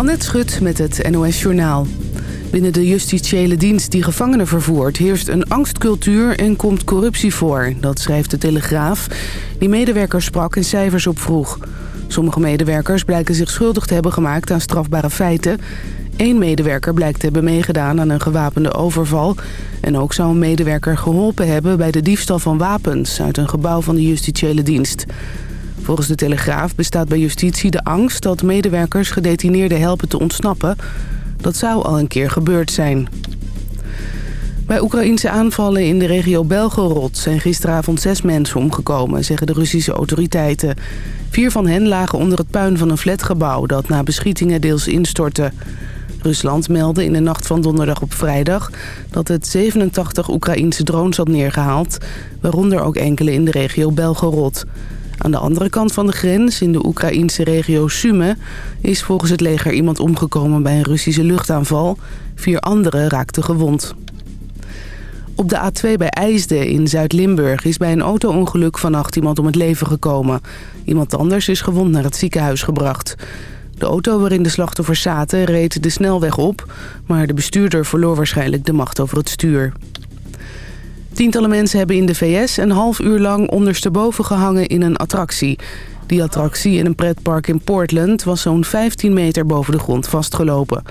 Annette Schut met het NOS Journaal. Binnen de justitiële dienst die gevangenen vervoert... heerst een angstcultuur en komt corruptie voor. Dat schrijft de Telegraaf, die medewerkers sprak en cijfers opvroeg. Sommige medewerkers blijken zich schuldig te hebben gemaakt aan strafbare feiten. Eén medewerker blijkt te hebben meegedaan aan een gewapende overval. En ook zou een medewerker geholpen hebben bij de diefstal van wapens... uit een gebouw van de justitiële dienst. Volgens de Telegraaf bestaat bij justitie de angst dat medewerkers gedetineerden helpen te ontsnappen. Dat zou al een keer gebeurd zijn. Bij Oekraïnse aanvallen in de regio Belgorod zijn gisteravond zes mensen omgekomen, zeggen de Russische autoriteiten. Vier van hen lagen onder het puin van een flatgebouw dat na beschietingen deels instortte. Rusland meldde in de nacht van donderdag op vrijdag dat het 87 Oekraïnse drones had neergehaald, waaronder ook enkele in de regio Belgorod. Aan de andere kant van de grens, in de Oekraïnse regio Sume... is volgens het leger iemand omgekomen bij een Russische luchtaanval. Vier anderen raakten gewond. Op de A2 bij IJsden in Zuid-Limburg is bij een auto-ongeluk vannacht iemand om het leven gekomen. Iemand anders is gewond naar het ziekenhuis gebracht. De auto waarin de slachtoffers zaten reed de snelweg op... maar de bestuurder verloor waarschijnlijk de macht over het stuur. Tientallen mensen hebben in de VS een half uur lang ondersteboven gehangen in een attractie. Die attractie in een pretpark in Portland was zo'n 15 meter boven de grond vastgelopen.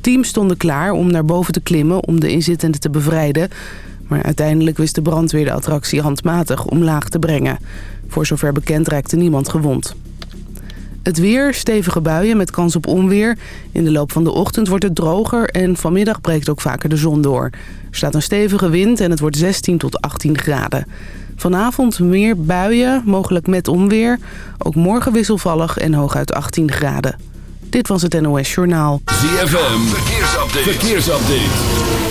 Teams stonden klaar om naar boven te klimmen om de inzittenden te bevrijden. Maar uiteindelijk wist de brandweer de attractie handmatig omlaag te brengen. Voor zover bekend raakte niemand gewond. Het weer, stevige buien met kans op onweer. In de loop van de ochtend wordt het droger en vanmiddag breekt ook vaker de zon door. Er staat een stevige wind en het wordt 16 tot 18 graden. Vanavond meer buien, mogelijk met onweer. Ook morgen wisselvallig en hooguit 18 graden. Dit was het NOS Journaal. ZFM, verkeersupdate. verkeersupdate.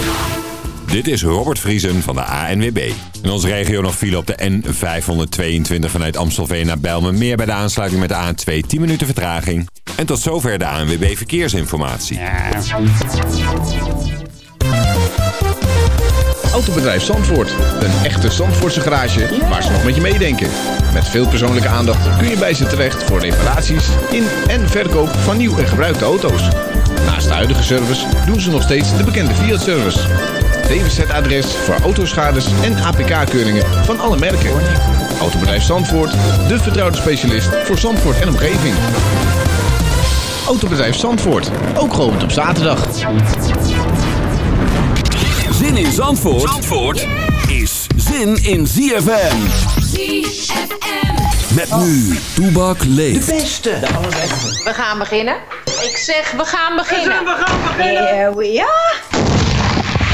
Dit is Robert Vriesen van de ANWB. In onze regio nog file op de N522 vanuit Amstelveen naar Bijlmermeer... bij de aansluiting met de A2 10 minuten vertraging. En tot zover de ANWB Verkeersinformatie. Autobedrijf Zandvoort. Een echte Zandvoortse garage waar ze nog met je meedenken. Met veel persoonlijke aandacht kun je bij ze terecht voor reparaties in en verkoop van nieuw en gebruikte auto's. Naast de huidige service doen ze nog steeds de bekende Fiat-service. DWZ-adres voor autoschades en APK-keuringen van alle merken. Autobedrijf Zandvoort, de vertrouwde specialist voor Zandvoort en omgeving. Autobedrijf Zandvoort, ook geopend op zaterdag. Zin in Zandvoort, Zandvoort is zin in ZFM. ZFM. Met nu, Toebak leeft. De beste. De allerbeste. We gaan beginnen. Ik zeg, we gaan beginnen. We gaan beginnen. Here we are.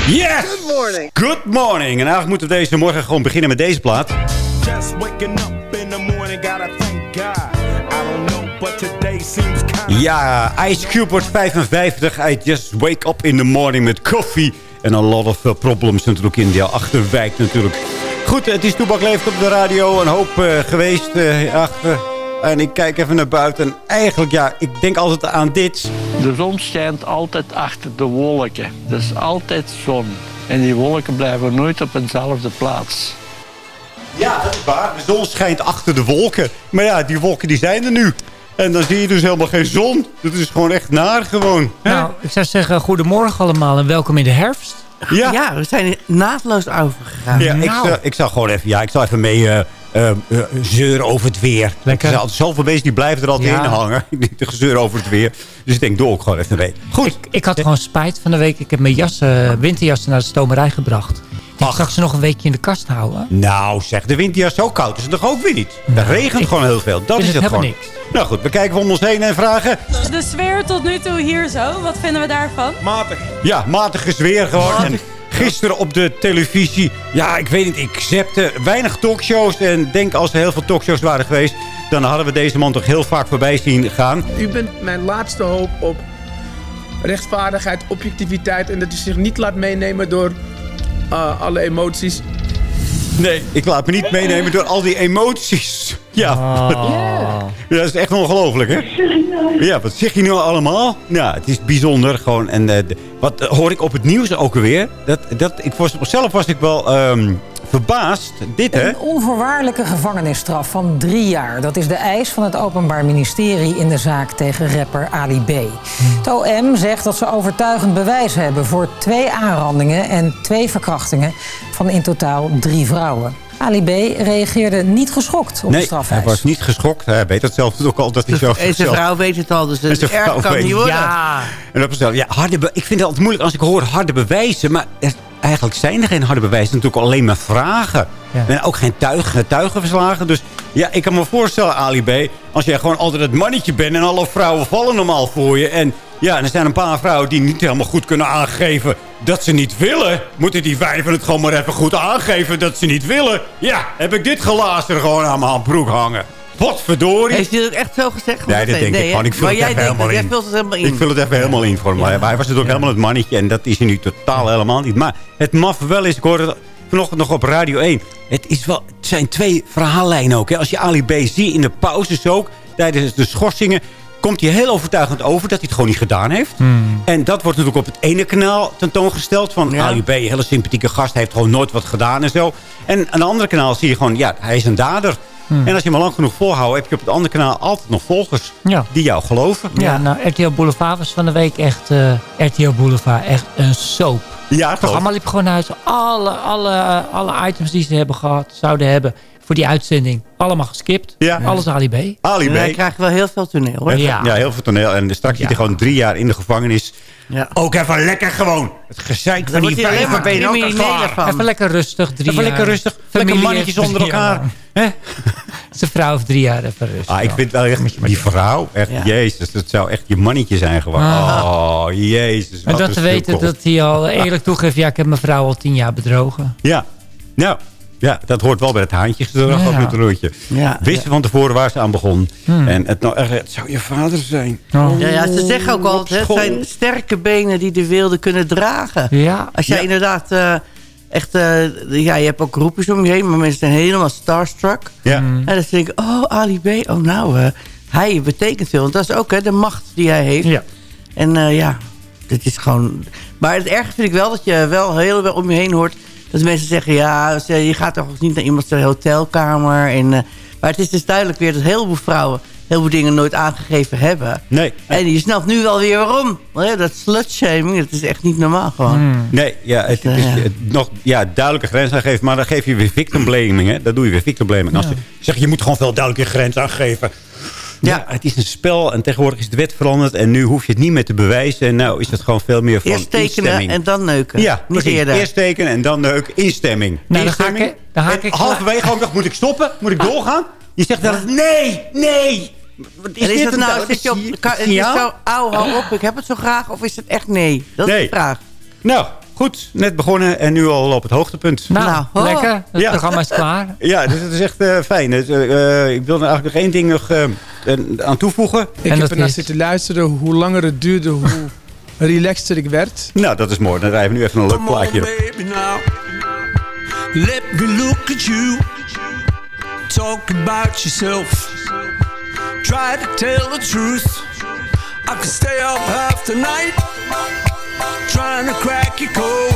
Yes! Good morning. Good morning. En eigenlijk moeten we deze morgen gewoon beginnen met deze plaat. Just waking up in the morning, gotta thank God. I don't know, but today seems kind Ja, Ice Cube wordt 55. I just wake up in the morning met coffee. En a lot of uh, problems natuurlijk in de achterwijk natuurlijk. Goed, het is Toebak Leeft op de radio. Een hoop uh, geweest uh, achter en ik kijk even naar buiten. En eigenlijk, ja, ik denk altijd aan dit. De zon schijnt altijd achter de wolken. Dus altijd zon. En die wolken blijven nooit op eenzelfde plaats. Ja, dat is waar. De zon schijnt achter de wolken. Maar ja, die wolken die zijn er nu. En dan zie je dus helemaal geen zon. Dat is gewoon echt naar gewoon. Nou, ik zou zeggen, goedemorgen allemaal en welkom in de herfst. Ja, ja we zijn naadloos overgegaan. Ja, ik, zou, ik zou gewoon even, ja, ik zal even mee uh, zeuren over het weer. Lekker. Er zijn altijd zoveel mensen die blijven er altijd ja. in hangen. Niet te gezeur over het weer. Dus ik denk, doe ook gewoon even mee. Goed. Ik, ik had gewoon spijt van de week. Ik heb mijn jassen, winterjassen naar de stomerij gebracht. Ik zag ze nog een weekje in de kast houden. Nou zeg, de winterjas zo koud is het toch ook weer niet? Het nou, regent ik, gewoon heel veel. Dat is het, het gewoon. Niks. Nou goed, we kijken om ons heen en vragen. De sfeer tot nu toe hier zo, wat vinden we daarvan? Matig. Ja, matige sfeer gewoon. Matig. Gisteren op de televisie, ja, ik weet niet, ik zepte weinig talkshows. En denk als er heel veel talkshows waren geweest... dan hadden we deze man toch heel vaak voorbij zien gaan. U bent mijn laatste hoop op rechtvaardigheid, objectiviteit... en dat u zich niet laat meenemen door uh, alle emoties. Nee, ik laat me niet meenemen door al die emoties. Ja, oh. ja dat is echt ongelooflijk, hè? Ja, wat zeg je nu allemaal? Ja, het is bijzonder gewoon. En uh, wat hoor ik op het nieuws ook weer? Dat, dat, ik was, zelf was ik wel um, Dit? Een onvoorwaardelijke gevangenisstraf van drie jaar. Dat is de eis van het Openbaar Ministerie in de zaak tegen rapper Ali B. Het OM zegt dat ze overtuigend bewijs hebben voor twee aanrandingen en twee verkrachtingen van in totaal drie vrouwen. Ali B. reageerde niet geschokt op de Nee, strafeis. hij was niet geschokt. Hij weet het zelf ook al dat hij zelf... En zijn vrouw weet het al, dus En het erg vrouw kan weet niet het. worden. Ja. En dat ja, harde ik vind het altijd moeilijk als ik hoor harde bewijzen. Maar er- eigenlijk zijn er geen harde bewijzen. Natuurlijk alleen maar vragen. En ook geen tuig, getuigenverslagen. Dus ja, ik kan me voorstellen, Ali B. Als jij gewoon altijd het mannetje bent en alle vrouwen vallen normaal voor je. En ja, en er zijn een paar vrouwen die niet helemaal goed kunnen aangeven dat ze niet willen. Moeten die wijven het gewoon maar even goed aangeven dat ze niet willen. Ja, heb ik dit glazen gewoon aan mijn broek hangen. Wat verdorie. Heeft hij dat ook echt zo gezegd? Nee, dat denk ik hè? gewoon. Ik vul het even helemaal in. het helemaal. Ik vul het even helemaal in voor. Maar hij was natuurlijk helemaal het mannetje. En dat is hij nu totaal helemaal niet. Maar het maffe wel is, ik hoorde het vanochtend nog op Radio 1. Het, is wel, het zijn twee verhaallijnen ook. Hè. Als je Ali B ziet in de pauzes ook, tijdens de schorsingen... komt hij heel overtuigend over dat hij het gewoon niet gedaan heeft. En dat wordt natuurlijk op het ene kanaal tentoongesteld. Van Ali B, een hele sympathieke gast, hij heeft gewoon nooit wat gedaan en zo. En aan de andere kanaal zie je gewoon, ja, hij is een dader. En als je hem al lang genoeg volhoudt, heb je op het andere kanaal altijd nog volgers Ja. die jou geloven. Ja, nou, RTL Boulevard was van de week echt... eh, RTL Boulevard, echt een soap. Ja, Het programma liep gewoon uit. Alle, alle, alle items die ze hebben gehad, zouden hebben voor die uitzending. Allemaal geskipt. Ja. Alles Ali B. Ali B. Hij krijgt wel heel veel toneel, hoor. Ja. ja, heel veel toneel. En straks zit hij gewoon drie jaar in de gevangenis. Ja. Ook even lekker gewoon. Het gezeik van die vijf ben je ook van. Even lekker rustig. Drie Even lekker jaar. rustig. Familie Lekker mannetjes onder elkaar. lang. Zijn vrouw heeft drie jaar even rustig. Ah, ik vind wel echt, die vrouw, echt, Ja. jezus, dat zou echt je mannetje zijn gewoon. Ah. Oh, jezus. En wat dat te weten dat hij al eerlijk toegeeft... ja, ik heb mijn vrouw al tien jaar bedrogen. Ja, nou, ja, dat hoort wel bij het haantjesgedrag Ja. op het roodje. Ja. Wisten van tevoren waar ze aan begon. Hmm. En het, nou, echt, het zou je vader zijn. Oh. Ja, ja, ze zeggen ook altijd, hè, het zijn sterke benen die de wilde kunnen dragen. Ja. Als jij Ja. inderdaad eh, echt, eh, ja, je hebt ook groepjes om je heen, maar mensen zijn helemaal starstruck. Ja. Hmm. En dan denk ik, oh, Ali B, oh nou, eh, hij betekent veel. Want dat is ook hè, de macht die hij heeft. Ja. En eh, ja, dit is gewoon... Maar het erge vind ik wel dat je wel heel veel om je heen hoort... dat mensen zeggen, ja, je gaat toch niet naar iemands hotelkamer. En, eh, maar het is dus duidelijk weer dat heel veel vrouwen... heel veel dingen nooit aangegeven hebben. Nee. En je snapt nu wel weer waarom. Hè, Dat slutshaming, dat is echt niet normaal gewoon. Hmm. Nee, ja, het, het is het nog ja, duidelijke grens aangeven. Maar dan geef je weer victim blaming. Hè? Dat doe je weer victim blaming. Als je zegt, je moet gewoon veel duidelijke grens aangeven. Ja. het is een spel en tegenwoordig is de wet veranderd. En nu hoef je het niet meer te bewijzen. En nou is het gewoon veel meer van Eerst tekenen instemming. en dan neuken. Ja, niet precies. eerder. Eerst tekenen en dan neuk. Instemming. Nou, dan ga ik- Instemming. dan ik- halverwege ook nog, moet ik stoppen? Moet ik doorgaan? Je zegt eens, nee, nee. Wat en is dit nou, zit je op, kan, het is zo, auw, hou op, ik heb het zo graag, of is het echt nee? Dat is de vraag. Nou, goed. Net begonnen en nu al op het hoogtepunt. Nou, Nou, oh. lekker. Het Ja. programma is klaar. Ja, dus het is echt eh, fijn. Het, eh, eh, ik wil er eigenlijk nog één ding nog, aan toevoegen. Ik En heb dat ernaar is- zitten luisteren. Hoe langer het duurde, hoe relaxter ik werd. Nou, dat is mooi. Dan rijden we nu even een leuk plaatje. Let me look at you. Talk about yourself. Try to tell the truth. I could stay up half the night. Trying to crack your code.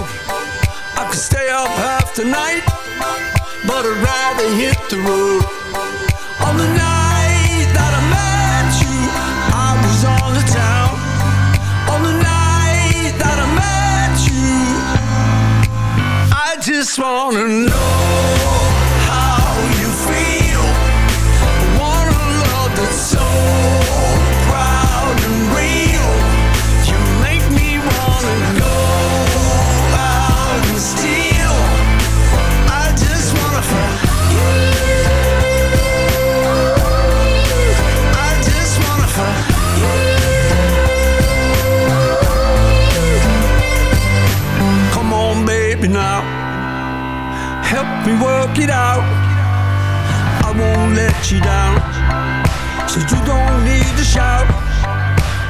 I could stay up half the night. But I'd rather hit the road. On the night that I met you, I was on the town. On the night that I met you, I just wanna know Help me work it out. I won't let you down. So you don't need to shout.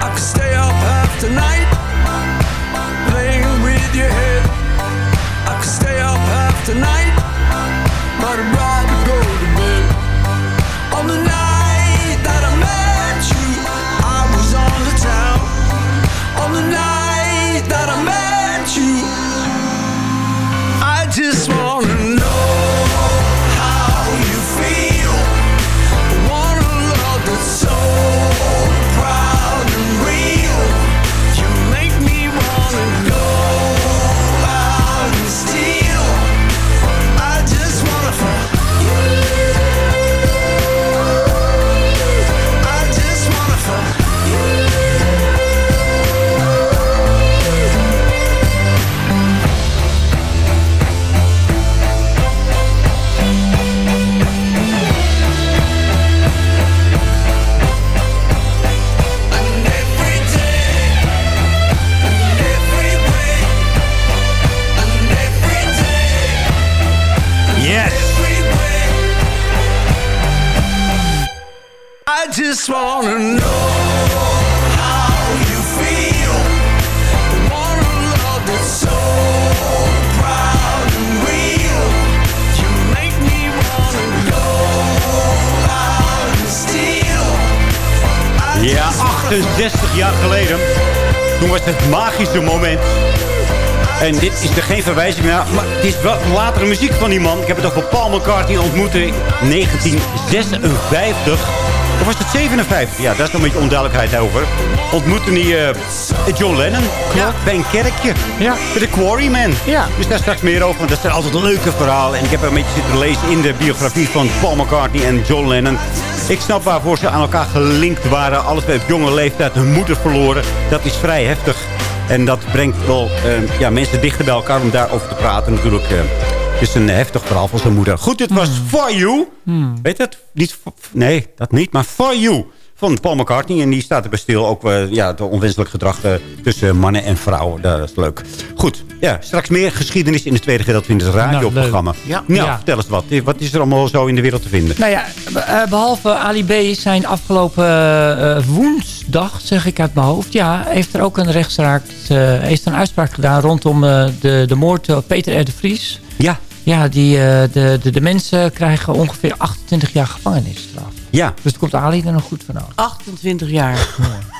I could stay up half the night. Playing with your head. I could stay up half the night. But I'd rather go to bed. On the night out and steal. Ja, 68 jaar geleden. Toen was het magische moment. En dit is er geen verwijzing naar. Maar het is wel latere muziek van die man. Ik heb het over Paul McCartney ontmoette in 1956. Of was het 57? Ja, daar is nog een beetje onduidelijkheid over. Ontmoette hij eh, John Lennon. Klopt. Bij een kerkje. Ja. Bij de Quarryman. Ja. Dus daar straks meer over. Want dat zijn altijd leuke verhalen. En ik heb een beetje zitten lezen in de biografie van Paul McCartney en John Lennon. Ik snap waarvoor ze aan elkaar gelinkt waren. Alles bij op jonge leeftijd hun moeder verloren. Dat is vrij heftig. En dat brengt wel eh, ja, mensen dichter bij elkaar om daarover te praten. Natuurlijk, eh, is een heftig verhaal van zijn moeder. Goed, dit was For You. Weet je het? Niet, nee, dat niet, maar For You. Van Paul McCartney. En die staat er bij stil. Ook eh, ja, het onwenselijk gedrag eh, tussen mannen en vrouwen. Dat is leuk. Goed, ja, straks meer geschiedenis in het tweede gedeelte in het radioprogramma. leuk. Ja. Nou, Ja. vertel eens wat. Wat is er allemaal zo in de wereld te vinden? Nou ja, eh, behalve Ali B. zijn afgelopen woensdag, zeg ik uit mijn hoofd... ja, heeft er ook een rechtszaak, heeft een uitspraak gedaan... rondom de, de moord op Peter R. de Vries. Ja. Ja, die, eh, de, de, de mensen krijgen ongeveer 28 jaar gevangenisstraf. Ja. Dus komt Ali er nog goed vanaf. 28 jaar.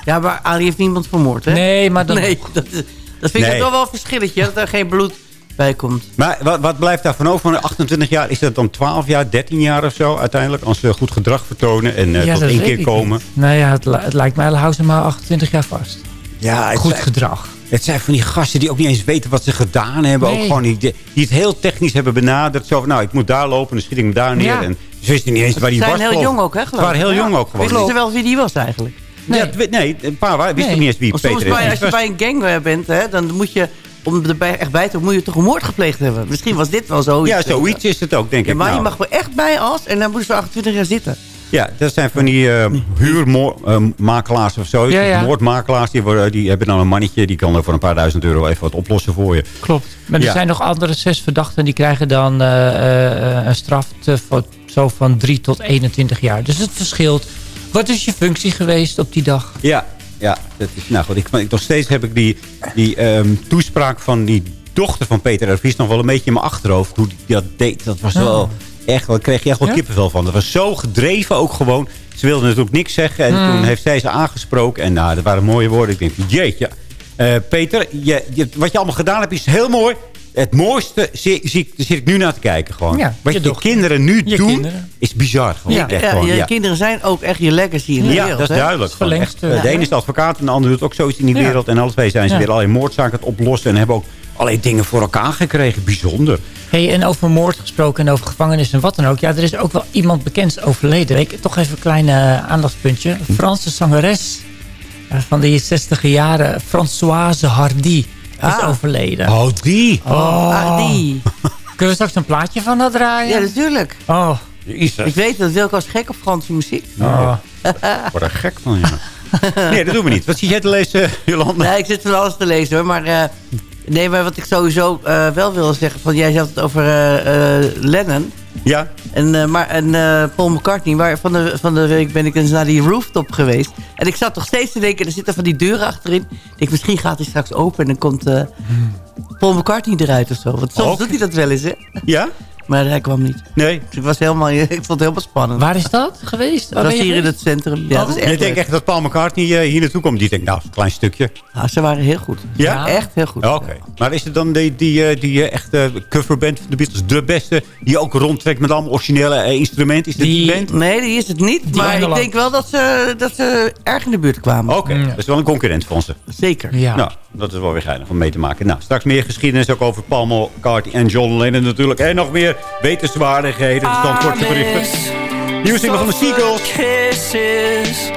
Ja, maar Ali heeft niemand vermoord, hè? Nee, maar dan... Nee, dat, is- dat vind ik Nee. toch wel een verschilletje, dat er geen bloed bij komt. Maar wat, wat blijft daarvan over? Van 28 jaar, is dat dan 12 jaar, 13 jaar of zo uiteindelijk? Als ze goed gedrag vertonen en eh, Ja, tot dat één keer komen. niet. Nou ja, het, het lijkt mij, hou ze maar 28 jaar vast. Ja, Goed gedrag. Het zijn van die gasten die ook niet eens weten wat ze gedaan hebben. Nee. Ook gewoon die, die het heel technisch hebben benaderd. Zo van, nou, ik moet daar lopen, dan schiet ik hem daar neer. Ja. En ze wisten niet eens waar Ze die was. zijn heel geloof ik. jong ook, hè, Ze waren heel Ja. jong ook gewoon. Wisten ze wel wie die was eigenlijk? Ja, het weet- nee, een paar waren- wisten Nee. niet eens wie Peter soms is. bij, als je bij een gang eh, bent, hè, dan moet je, om erbij echt bij te moet je toch een moord gepleegd hebben. Misschien was dit wel zoiets. Ja, zoiets is het ook, denk Ja, ik. maar Nou, je mag er echt bij als en dan moeten ze 28 jaar zitten. Ja, dat zijn van die uh, huurmakelaars of zo. Ja, ja. Moordmakelaars, die, die hebben dan een mannetje... die kan er voor een paar duizend euro even wat oplossen voor je. Klopt. Maar er Ja. zijn nog andere zes verdachten... die krijgen dan eh, eh, een straf voor, zo van 3 tot 21 jaar. Dus het verschilt. Wat is je functie geweest op die dag? Ja, ja dat is, nou goed. Ik, ik, nog steeds heb ik die, die ehm, toespraak van die dochter van Peter R. Vries... nog wel een beetje in mijn achterhoofd. Hoe die dat deed, dat was Oh. Echt, daar kreeg je echt wel Ja? kippenvel van. Dat was zo gedreven ook gewoon. Ze wilde natuurlijk niks zeggen. En Hmm. toen heeft zij ze aangesproken. En nou, dat waren mooie woorden. Ik denk, jeetje. Eh, Peter, je, je- wat je allemaal gedaan hebt is heel mooi. Het mooiste zie, zit ik nu naar te kijken gewoon. Ja, wat je kinderen nu Je doen, kinderen. is bizar. Gewoon. Ja. Echt Ja, gewoon, je ja. kinderen zijn ook echt je legacy in de Ja, wereld. dat is hè? duidelijk. Is echt. Eh, De ene is advocaat en de ander doet ook zoiets in die Ja. wereld. En alle twee zijn ze Ja. weer allerlei moordzaken aan het oplossen. En hebben ook allerlei dingen voor elkaar gekregen. Bijzonder. Hey, en over moord gesproken en over gevangenis en wat dan ook. Ja, er is ook wel iemand bekend overleden. Ik, toch even een klein eh, aandachtspuntje. Een Franse zangeres eh, van de 60 jaren, Françoise Hardy, is Ah. overleden. Oh, die. Ah, die. Kunnen we straks een plaatje van haar draaien? Ja, natuurlijk. Oh, Jezus. Ik weet dat Wilco is gek op Franse muziek. oh. Ik word er gek van, ja. nee, dat doen we niet. Wat zie jij te lezen, Jolanda? Nee, ik zit van alles te lezen hoor. Maar, eh, nee, maar wat ik sowieso eh, wel wil zeggen. Van, jij had het over eh, eh, Lennon. Ja? En, maar, en Paul McCartney. Maar van de, van de week ben ik eens naar die rooftop geweest. En ik zat toch steeds te denken. Er zitten van die deuren achterin. Ik denk, misschien gaat hij straks open. En dan komt eh, Paul McCartney eruit of zo. Want soms doet hij dat wel eens hè. Ja? Maar hij kwam niet. Nee. Dus ik, was helemaal, ik vond het helemaal spannend. Waar is dat geweest? Waar dat was je hier in het centrum. Ja, dat is echt denkt leuk. echt dat Paul McCartney eh, hier naartoe komt. Die denkt, nou, een klein stukje. Ja, ze waren heel goed. Ja? Echt heel goed. Oké. Maar is het dan die, die, eh, die eh, echte coverband van de Beatles, de beste... die ook rondtrekt met allemaal originele instrumenten? Is dit die, Die- band? Nee, die is het niet. maar ik denk wel dat ze, dat ze erg in de buurt kwamen. Oké, dat is wel een concurrent van ze. Zeker. Ja. Nou, dat is wel weer geinig om mee te maken. Nou, straks meer geschiedenis ook over Paul McCartney en John Lennon natuurlijk. En nog meer wetenswaardigheden, de Zandvoortse berichten. Nieuwe single van de Seagulls. kisses,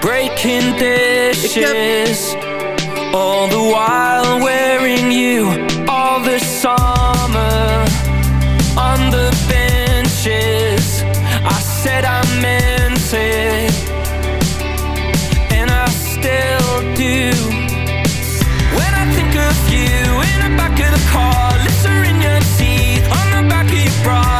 breaking dishes, all the while wearing you all the summer on the benches. I said I meant it, back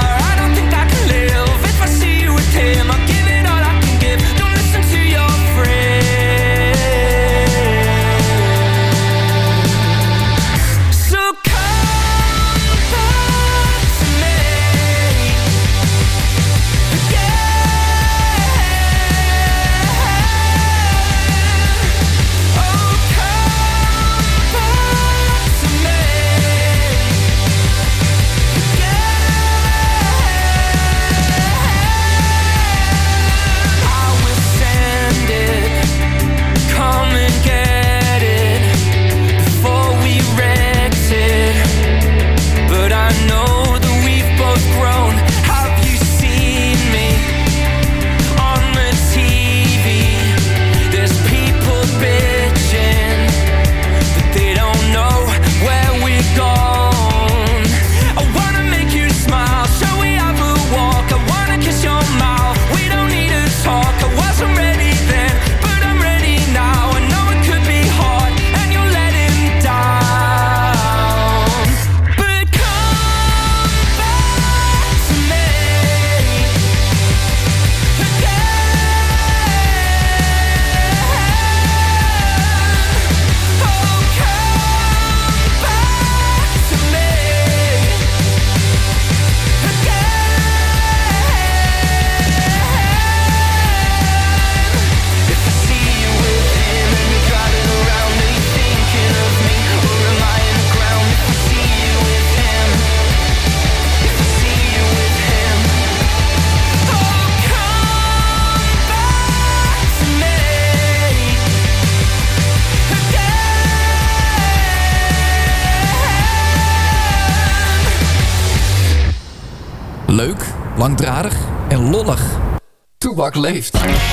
Toebak leeft.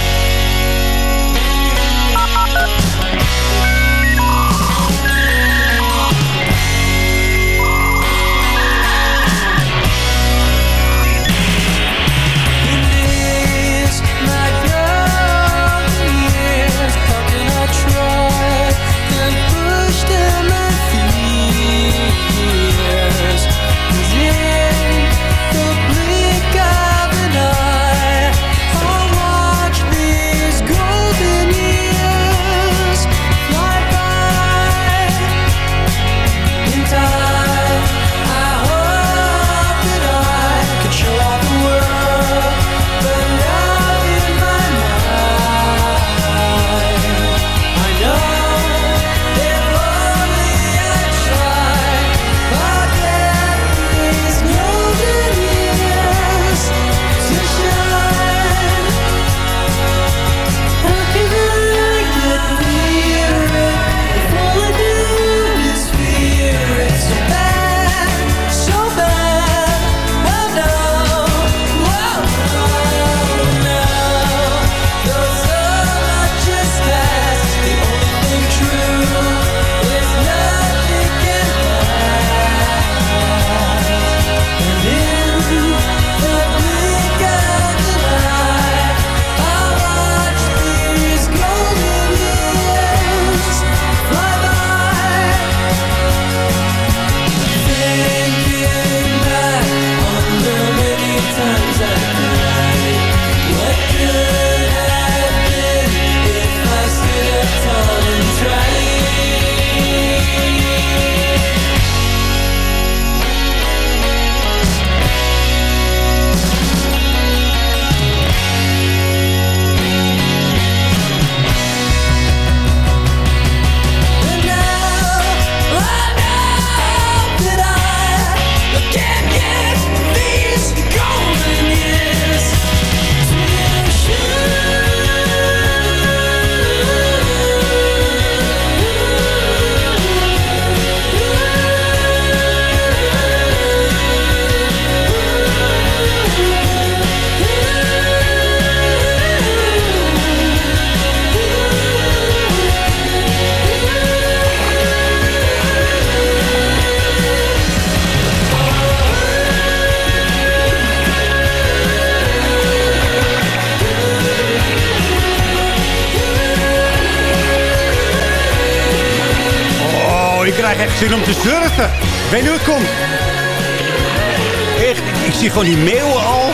Zie gewoon die meeuwen al.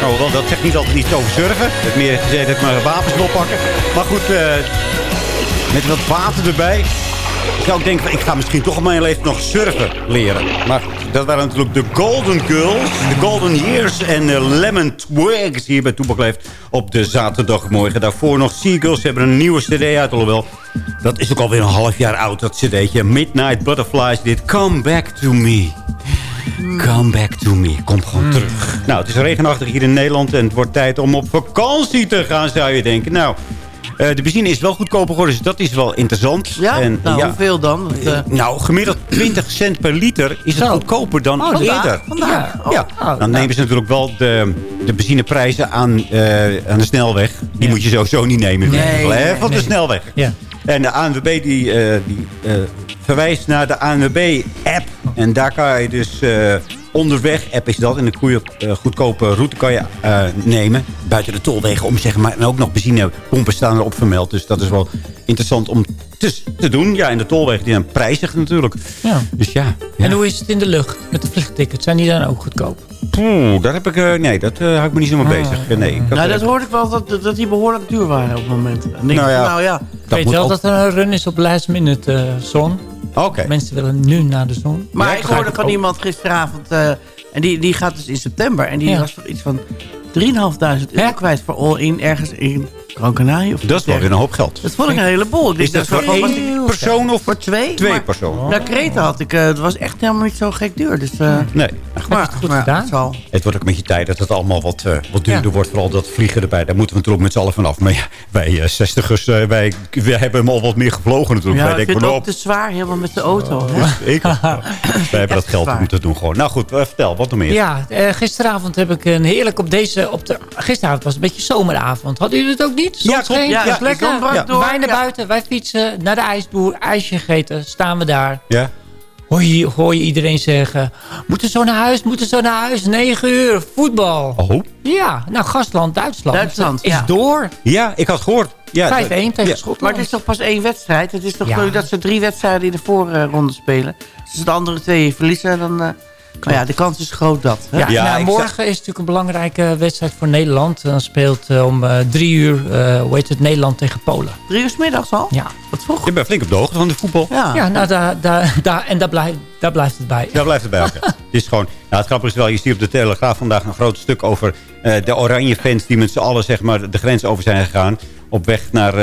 Nou, wel, dat zegt niet altijd iets over surfen. Het meer gezegd dat ik maar wapens wil pakken. Maar goed, eh, met wat water erbij. Ik zou ook denken, ik ga misschien toch op mijn leven nog surfen leren. Maar dat waren natuurlijk de Golden Girls, de Golden Years en de Lemon Twigs hier bij Toepak op de zaterdagmorgen. Daarvoor nog Seagulls, ze hebben een nieuwe cd uit, alhoewel. Dat is ook alweer een half jaar oud, dat cd'tje. Midnight Butterflies, dit Come Back To Me. Come back to me. Kom gewoon terug. Nou, het is regenachtig hier in Nederland en het wordt tijd om op vakantie te gaan, zou je denken. Nou, eh, de benzine is wel goedkoper geworden, dus dat is wel interessant. Ja? En, nou, hoeveel dan? Want, eh, nou, gemiddeld 20 cent per liter is het goedkoper dan Oh, vandaag, eerder. vandaag. Ja, Oh, ja. oh, dan nemen ze natuurlijk wel de, de benzineprijzen aan, eh, aan de snelweg. Die moet je sowieso niet nemen. Nee, Nee, nee, van de snelweg. Ja. En de ANWB die, eh, die eh, verwijst naar de ANWB-app. En daar kan je dus eh, onderweg, app is dat, in een goede, eh, goedkope route kan je eh, nemen. Buiten de tolwegen om zeggen. Maar en ook nog benzinepompen staan erop vermeld. Dus dat is wel interessant om te, te doen. Ja, en de tolwegen die zijn prijzig natuurlijk. Ja. Dus ja. En hoe is het in de lucht met de vliegtickets? Zijn die dan ook goedkoop? Poeh, daar heb ik, eh, nee, dat eh hou ik me niet zo mee bezig. Eh, nee, ik nou, dat hoorde ik wel, dat, dat die behoorlijk duur waren op het moment. En Nou ja. nou ja. Ik weet moet wel ook- dat er een run is op last minute eh, zon. Oké. Mensen willen nu naar de zon. Maar Ja, ik hoorde van ook. iemand gisteravond... eh, en die, die gaat dus in september. En die Ja. was voor iets van 3.500 euro kwijt voor all-in ergens in Gran Canaria. Of Dat is wel weer een hoop geld. Dat vond ik een heleboel. Ik Is denk dat voor één persoon of voor twee? twee Maar- personen? Naar Kreta had ik, eh, het was echt helemaal niet zo gek duur. Dus, eh, Nee. maar, goed maar, gedaan? het zal. Het wordt ook met je tijd dat het allemaal wat, eh, wat duurder Ja. wordt. Vooral dat vliegen erbij. Daar moeten we natuurlijk met z'n allen vanaf. Maar ja, wij zestigers, wij, wij hebben hem al wat meer gevlogen natuurlijk. Ja, wij ik denken het ook oh, te zwaar helemaal met de auto. hè? ik, wij hebben dat geld te doen gewoon. Nou goed, vertel, wat nog meer? Ja, eh, gisteravond heb ik een heerlijk op deze... Op de, gisteravond was een beetje zomeravond. Hadden jullie het ook niet? Ja, Zon klopt. Ja, lekker. Ja. door, Wij naar ja. buiten, wij fietsen naar de ijsboer, ijsje gegeten. Staan we daar. Ja? Hoor je, hoor je iedereen zeggen... Moeten zo naar huis, moeten zo naar huis. 9 uur, voetbal. Oh, Ja, nou gastland Duitsland. Duitsland, is ja. door. 5-1 ja, ik had gehoord. Ja, dat- tegen ja. Schotland. Maar het is toch pas één wedstrijd? Het is toch Ja. leuk dat ze drie wedstrijden in de voorronde spelen. Dus de andere twee verliezen, dan... eh maar ja, de kans is groot dat. Hè? Ja, Ja, nou, morgen is natuurlijk een belangrijke wedstrijd voor Nederland. Dan speelt eh, om eh, drie uur, eh, hoe heet het, Nederland tegen Polen. Drie uur 's middags al? Ja, Wat vroeg. Je bent flink op de hoogte van de voetbal. Ja. ja nou, daar, daar, daar, en daar, blijft daar blijft het bij. Daar blijft het bij elkaar. het is gewoon, nou, het grappige is wel, je ziet op de Telegraaf vandaag een groot stuk over eh, de oranje fans die met z'n allen zeg maar, de grens over zijn gegaan. Op weg naar,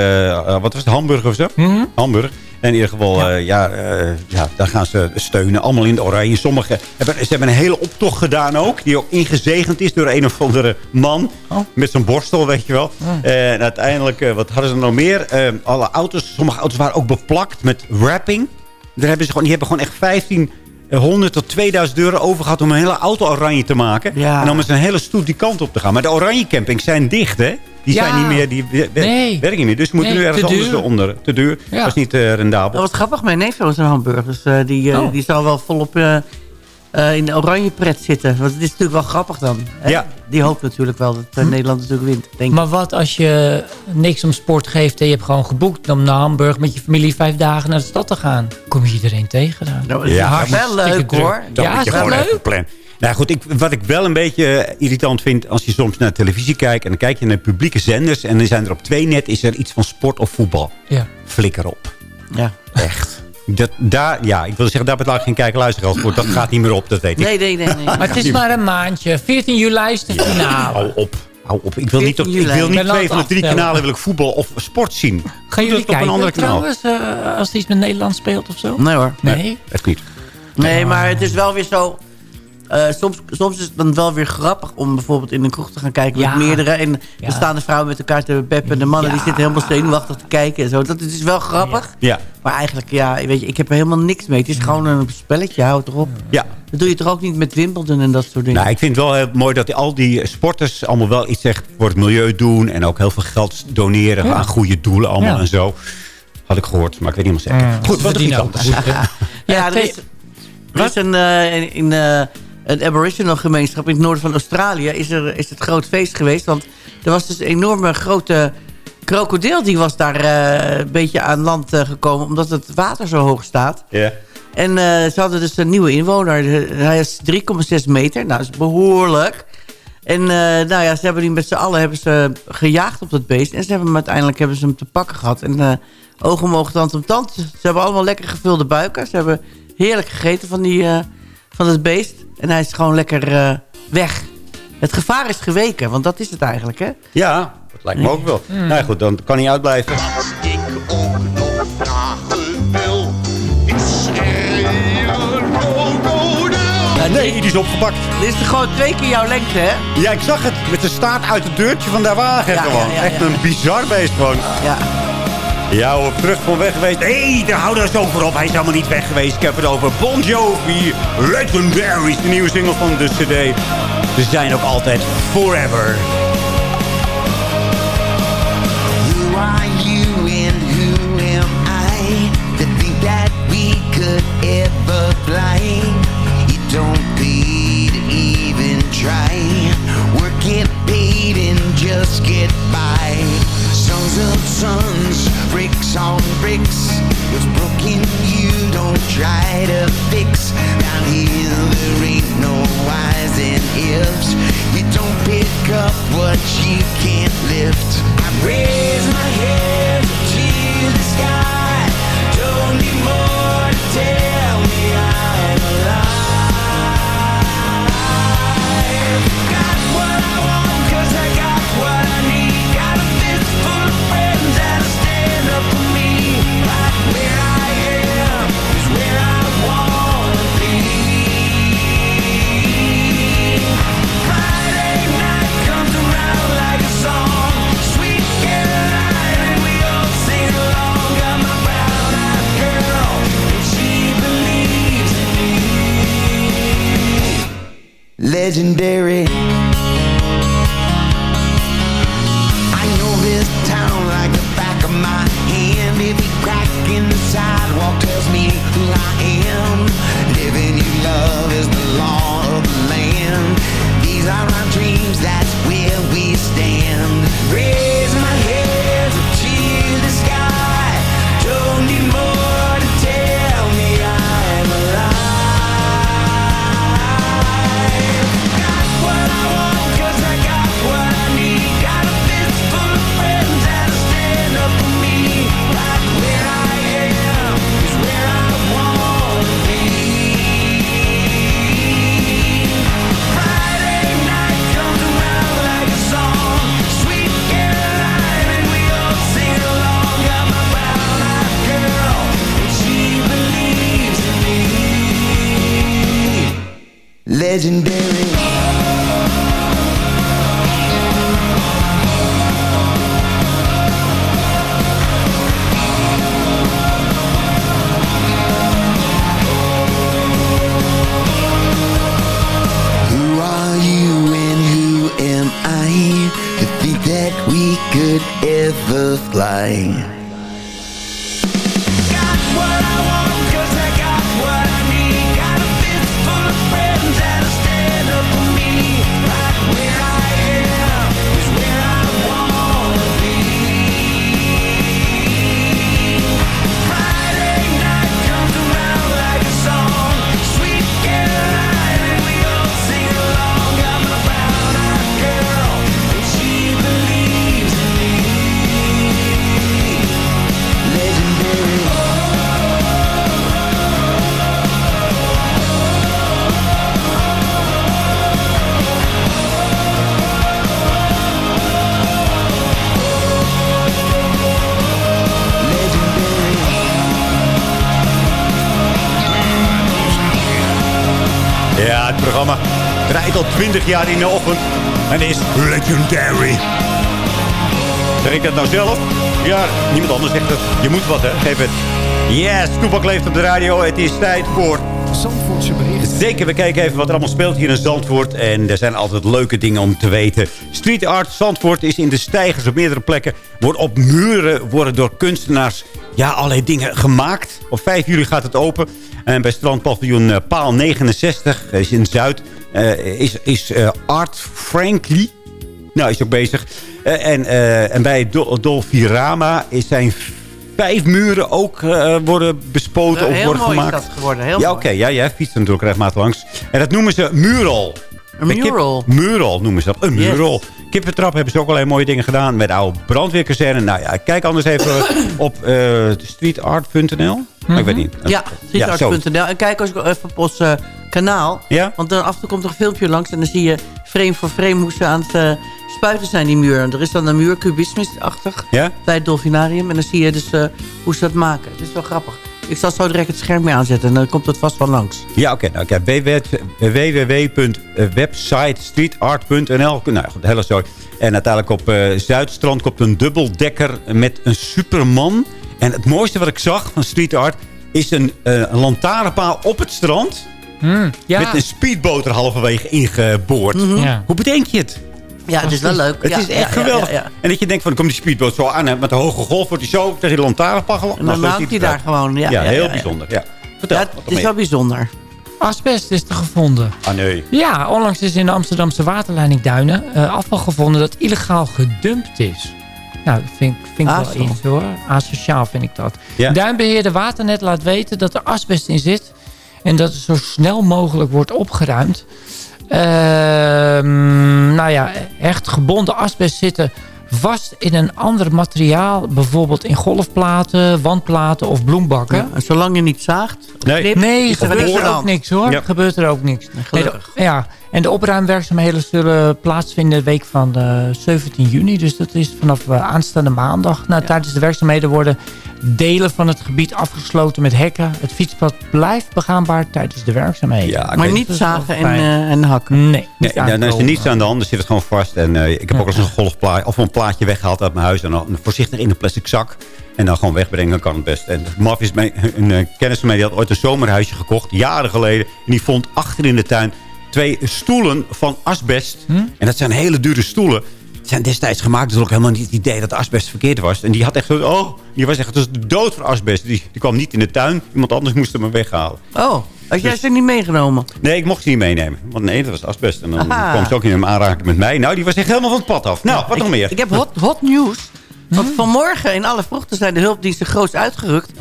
wat was het, Hamburg of zo? Mhm. Hamburg. En in ieder geval, ja. ja, eh, ja, daar gaan ze steunen. Allemaal in de oranje. Sommigen hebben, ze hebben een hele optocht gedaan ook. Die ook ingezegend is door een of andere man. Oh. Met zo'n borstel, weet je wel. En uiteindelijk, eh, wat hadden ze nog meer? Eh, alle auto's, sommige auto's waren ook beplakt met wrapping. Daar hebben ze gewoon, die hebben gewoon echt 1500 tot 2000 euro over gehad om een hele auto oranje te maken. Ja. En dan met een hele stoet die kant op te gaan. Maar de oranje campings zijn dicht, hè? Die Ja. zijn niet meer, die Nee. werken niet meer. Dus we moeten Nee, nu ergens anders onder. Te duur. Ja. Dat is niet eh, rendabel. Dat was grappig. Mijn neef was een Hamburg. Dus eh, die, eh, Oh. die zal wel volop eh, eh, in de oranje pret zitten. Want het is natuurlijk wel grappig dan. Hè? Ja. Die hoopt natuurlijk wel dat eh, Nederland natuurlijk wint. Denk. Maar wat als je niks om sport geeft en je hebt gewoon geboekt om naar Hamburg met je familie vijf dagen naar de stad te gaan? Kom je iedereen tegen dan? Nou, het is Ja, wel hartstikke leuk hoor. Dan Ja, is gewoon leuk? Nou goed, ik, wat ik wel een beetje eh, irritant vind... als je soms naar televisie kijkt... en dan kijk je naar publieke zenders... en dan zijn er op twee net is er iets van sport of voetbal. Ja. Flikker op. Ja. Echt. Dat, daar, ja, ik wil zeggen, daar betaal ik geen kijken luistergeld voor. Dat gaat niet meer op, dat weet ik. Nee, nee, nee. nee. Maar het is maar een maandje. 14 juli is de finale. Hou op. Hou op. Ik wil niet, op, 14 ik wil niet ben twee van de drie aftellen. kanalen wil ik voetbal of sport zien. Gaan Doe jullie dat op een kijken andere kanaal. trouwens eh, als het iets met Nederland speelt of zo? Nee hoor. Nee? Echt niet. Nee, maar het is wel weer zo... eh, soms, soms is het dan wel weer grappig om bijvoorbeeld in een kroeg te gaan kijken Ja. met meerdere. En Ja. dan staan de vrouwen met elkaar te beppen. En de mannen die zitten helemaal zenuwachtig te kijken en zo. Dat is wel grappig. Ja. Maar eigenlijk, ja, weet je, ik heb er helemaal niks mee. Het is gewoon een spelletje, houd erop. Ja. Dat doe je toch ook niet met Wimbledon en dat soort dingen. Nou, ik vind het wel heel mooi dat al die sporters allemaal wel iets echt voor het milieu doen. En ook heel veel geld doneren Ja. aan goede doelen allemaal Ja. en zo. Had ik gehoord, maar ik weet niet helemaal zeker. Goed, wat is anders? hè? Ja, er is, er is een, eh, in, in eh, een aboriginal gemeenschap in het noorden van Australië... Is, er, is het groot feest geweest. Want er was dus een enorme grote krokodil... die was daar eh, een beetje aan land eh, gekomen... omdat het water zo hoog staat. Ja. En eh, ze hadden dus een nieuwe inwoner. Hij is 3,6 meter. Nou, dat is behoorlijk. En nou ja, ze hebben die met z'n allen hebben ze gejaagd op dat beest. En ze hebben hem uiteindelijk hebben ze hem te pakken gehad. En oog om oog, tand om tand. Ze hebben allemaal lekker gevulde buiken. Ze hebben heerlijk gegeten van, die, van het beest. En hij is gewoon lekker eh, weg. Het gevaar is geweken, want dat is het eigenlijk, hè? Ja, dat lijkt me ook wel. Nou ja, goed, dan kan hij uitblijven. Ja, nee, die is opgepakt. Dit is toch gewoon twee keer jouw lengte, hè? Ja, ik zag het. Met de staart uit het deurtje van de wagen Ja, gewoon. ja, ja, Echt ja. een bizar beest gewoon. Ja. Ja hoor, terug van weg geweest. Hé, hey, daar houden we zo voor op. Hij is helemaal niet weg geweest. Ik heb het over Bon Jovi. Legendaries, de nieuwe single van de cd. Ze zijn ook altijd forever. Who are you and who am I to think that we could ever fly? You don't to even try. Work get paid just get by. Sons of bricks on bricks was broken. You don't try to fix. Down here there ain't no whys and ifs. You don't pick up what you can't lift. I raise my head to the sky. Legendary. I know this town like the back of my hand. Every crack in the sidewalk tells me who I am. Living you love is the law of the land. These are draait al 20 jaar in de ochtend en is legendary. Zeg ik dat nou zelf? Ja, niemand anders zegt het. Je moet wat, hè? Geef het. Yes, Toepak leeft op de radio. Het is tijd voor... Zandvoortse berichten. Zeker, we kijken even wat er allemaal speelt hier in Zandvoort. En er zijn altijd leuke dingen om te weten. Street Art Zandvoort is in de stijgers op meerdere plekken. Wordt op muren worden door kunstenaars ja, allerlei dingen gemaakt. Op 5 juli gaat het open. En bij strandpaviljoen eh, Paal 69, is in Zuid, eh, is, is eh, Art Frankly. Nou, is ook bezig. Eh, en, en bij Dol Dolfirama is zijn vijf muren ook worden bespoten of worden mooi is gemaakt. dat geworden, heel ja, oké. ja, jij fietst er natuurlijk regelmatig langs. En dat noemen ze mural. Een kip- mural? Mural noemen ze dat. Een Yes. mural. Kippentrap hebben ze ook allerlei mooie dingen gedaan. Met de oude brandweerkazerne. Nou ja, kijk anders even op streetart.nl. Maar Ik weet niet. Ja, streetarts.nl. En kijk ook even op ons eh, kanaal. Ja? Want dan af en toe komt er een filmpje langs. En dan zie je frame voor frame hoe ze aan het eh, spuiten zijn, die muur. En er is dan een muur, cubisme-achtig. Ja? Bij het Dolfinarium. En dan zie je dus eh, hoe ze dat maken. Het is wel grappig. Ik zal zo direct het scherm mee aanzetten. En dan komt het vast wel langs. Ja, oké. nou, kijk, www.websitestreetart.nl. Nou goed, hele zooi. En uiteindelijk op eh, Zuidstrand komt een dubbeldekker met een superman. En het mooiste wat ik zag van Street Art... is een, eh, een lantaarnpaal op het strand... ja. met een speedboot er halverwege ingeboord. Ja. Hoe bedenk je het? Ja, het is wel leuk. Het Ja, is echt ja, geweldig. ja, ja. En dat je denkt, van, dan komt die speedboot zo aan... met een hoge golf wordt hij zo tegen de lantaarnpaal. En dan Nou, hangt ziet hij daar gewoon. Ja, Ja, ja, heel ja, ja. bijzonder. Ja. Vertel. Het is mee- wel bijzonder. Asbest is er gevonden. Ah, nee. Ja, onlangs is in de Amsterdamse waterleiding Duinen eh, afval gevonden dat illegaal gedumpt is. Nou, dat vind, ik- vind ik wel iets hoor. Asociaal vind ik dat. Ja. Duinbeheerder Waternet laat weten dat er asbest in zit. En dat het zo snel mogelijk wordt opgeruimd. Ehm, nou ja, echt gebonden asbest zitten vast in een ander materiaal. Bijvoorbeeld in golfplaten, wandplaten of bloembakken. Ja, en zolang je niet zaagt, Nee. knipt, Nee, is er gebeurt er ook niks hoor. Ja. Gebeurt er ook niks. gelukkig. Nee, de- ja, en de opruimwerkzaamheden zullen plaatsvinden de week van eh, 17 juni. Dus dat is vanaf eh, aanstaande maandag. Nou, Tijdens de werkzaamheden worden delen van het gebied afgesloten met hekken. Het fietspad blijft begaanbaar tijdens de werkzaamheden. Ja, Maar niet zagen en, eh, en hakken. Nee, Nee, niet dan is er niets aan de hand. Dan zit het gewoon vast. En eh, ik heb ook al eens een golfplaatje of een plaatje weggehaald uit mijn huis. En dan voorzichtig in een plastic zak. En dan gewoon wegbrengen kan het best. En maf is mijn, een eh, kennis van mij die had ooit een zomerhuisje gekocht. Jaren geleden. En die vond achter in de tuin twee stoelen van asbest. En dat zijn hele dure stoelen. Zijn destijds gemaakt. Dus ook helemaal niet het idee dat asbest verkeerd was. En die had echt zo... Oh, die was echt dus de dood voor asbest. Die, die kwam niet in de tuin. Iemand anders moest hem maar weghalen. Oh, had jij Dus- ze niet meegenomen? Nee, ik mocht ze niet meenemen. Want nee, dat was asbest. En dan Aha. kwam ze ook niet in aanraking met mij. Nou, die was echt helemaal van het pad af. Nou, wat ik, nog meer? Ik heb hot, hot nieuws. Want vanmorgen in alle vroegte zijn de hulpdiensten groots uitgerukt.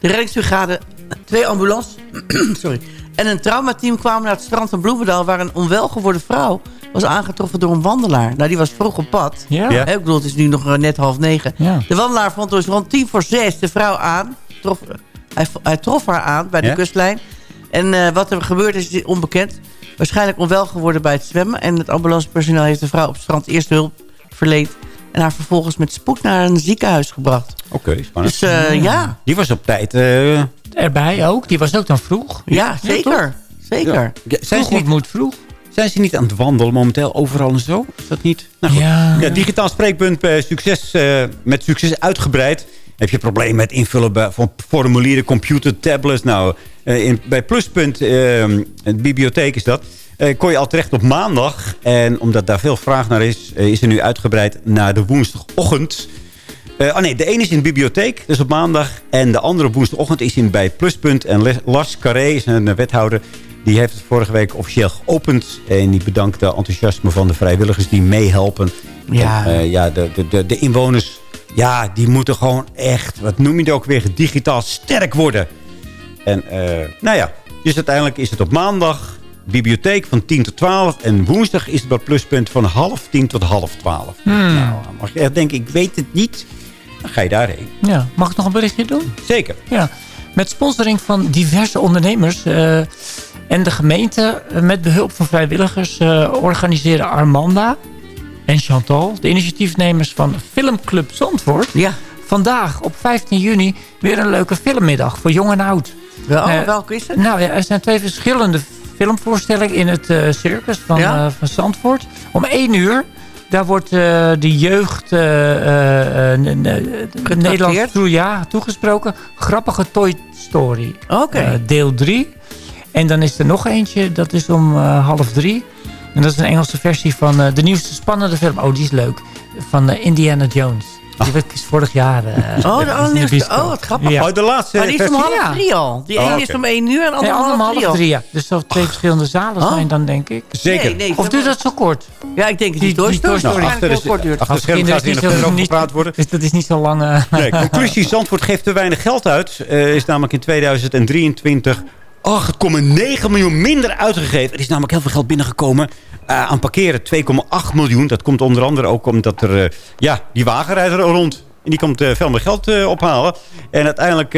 De reddingsbrigade, twee ambulance sorry, en een traumateam kwamen naar het strand van Bloemendaal... waar een onwel geworden vrouw was aangetroffen door een wandelaar. Nou, die was vroeg op pad. Ja. Ik bedoel, het is nu nog eh, net half negen. Ja. De wandelaar vond dus rond tien voor zes de vrouw aan. Trof, hij, hij trof haar aan bij de Ja. kustlijn. En eh, wat er gebeurd is, is onbekend. Waarschijnlijk onwel geworden bij het zwemmen. En het ambulancepersoneel heeft de vrouw op het strand eerste hulp verleend. En haar vervolgens met spoed naar een ziekenhuis gebracht. Oké, spannend. Dus eh, ja. Die was op tijd... eh, Erbij ook. Die was ook dan vroeg. Ja, zeker. Zeker. ja. Zijn, Vroeg ze niet, moet vroeg. zijn ze niet aan het wandelen momenteel overal en zo? Is dat niet? Nou goed. Ja. Ja, digitaal spreekpunt eh, succes, eh, met succes uitgebreid. Heb je problemen met invullen van formulieren, computer, tablets? Nou, eh, in, bij Pluspunt, eh, de bibliotheek is dat... eh, kon je al terecht op maandag. En omdat daar veel vraag naar is, is er nu uitgebreid naar de woensdagochtend. Eh, oh nee, de ene is in de bibliotheek, dus op maandag. En de andere op woensdagochtend is in bij Pluspunt. En Lars Carré is een eh, wethouder. Die heeft het vorige week officieel geopend. En die bedankt de enthousiasme van de vrijwilligers die meehelpen. Ja. En, eh, ja, de, de, de, de inwoners, ja, die moeten gewoon echt, wat noem je het ook weer, digitaal sterk worden. En nou ja, dus uiteindelijk is het op maandag bibliotheek van 10 tot 12. En woensdag is het bij Pluspunt van half 10 tot half 12. Hmm. Nou, als je echt denkt, ik weet het niet, dan ga je daarheen. Ja. Mag ik nog een berichtje doen? Zeker. Ja. Met sponsoring van diverse ondernemers eh, en de gemeente... eh, met behulp van vrijwilligers eh, organiseren Armanda en Chantal... de initiatiefnemers van Filmclub Zandvoort... Ja. vandaag op 15 juni weer een leuke filmmiddag voor jong en oud. Wel, Eh, welke is het? Nou ja, er zijn twee verschillende filmvoorstellingen in het circus van, Ja? van Zandvoort. Om één uur, daar wordt eh, de jeugd eh, eh, eh, Nederlands ja, toegesproken. Grappige Toy Story. Oké. Deel 3. En dan is er nog eentje, dat is om half drie. En dat is een Engelse versie van de nieuwste spannende film. Oh, die is leuk. Van Indiana Jones. Die werd is vorig jaar. eh, Oh, de allernieuwste. Oh, wat grappig. Ja. Oh, de laatste Maar die is om versie? half drie al. Die Oh, ene is om één uur en de Nee, andere om half drie half drie, ja. Dus zo twee verschillende zalen Oh. zijn dan, denk ik. Zeker. Nee, nee. Of duurt dat zo kort? Ja, ik denk die, Die- Story. Nou, achter, heel kort duurt. achter de schermen gaat hier nog over gepraat worden. Dus dat is niet zo lang... eh, Nee, conclusie, Zandvoort geeft te weinig geld uit. Eh, is namelijk in 2023 8,9 miljoen minder uitgegeven. Er is namelijk heel veel geld binnengekomen eh, aan parkeren. 2,8 miljoen. Dat komt onder andere ook omdat er... eh, ja, die wagen rijdt er rond. En die komt eh, veel meer geld ophalen. En uiteindelijk,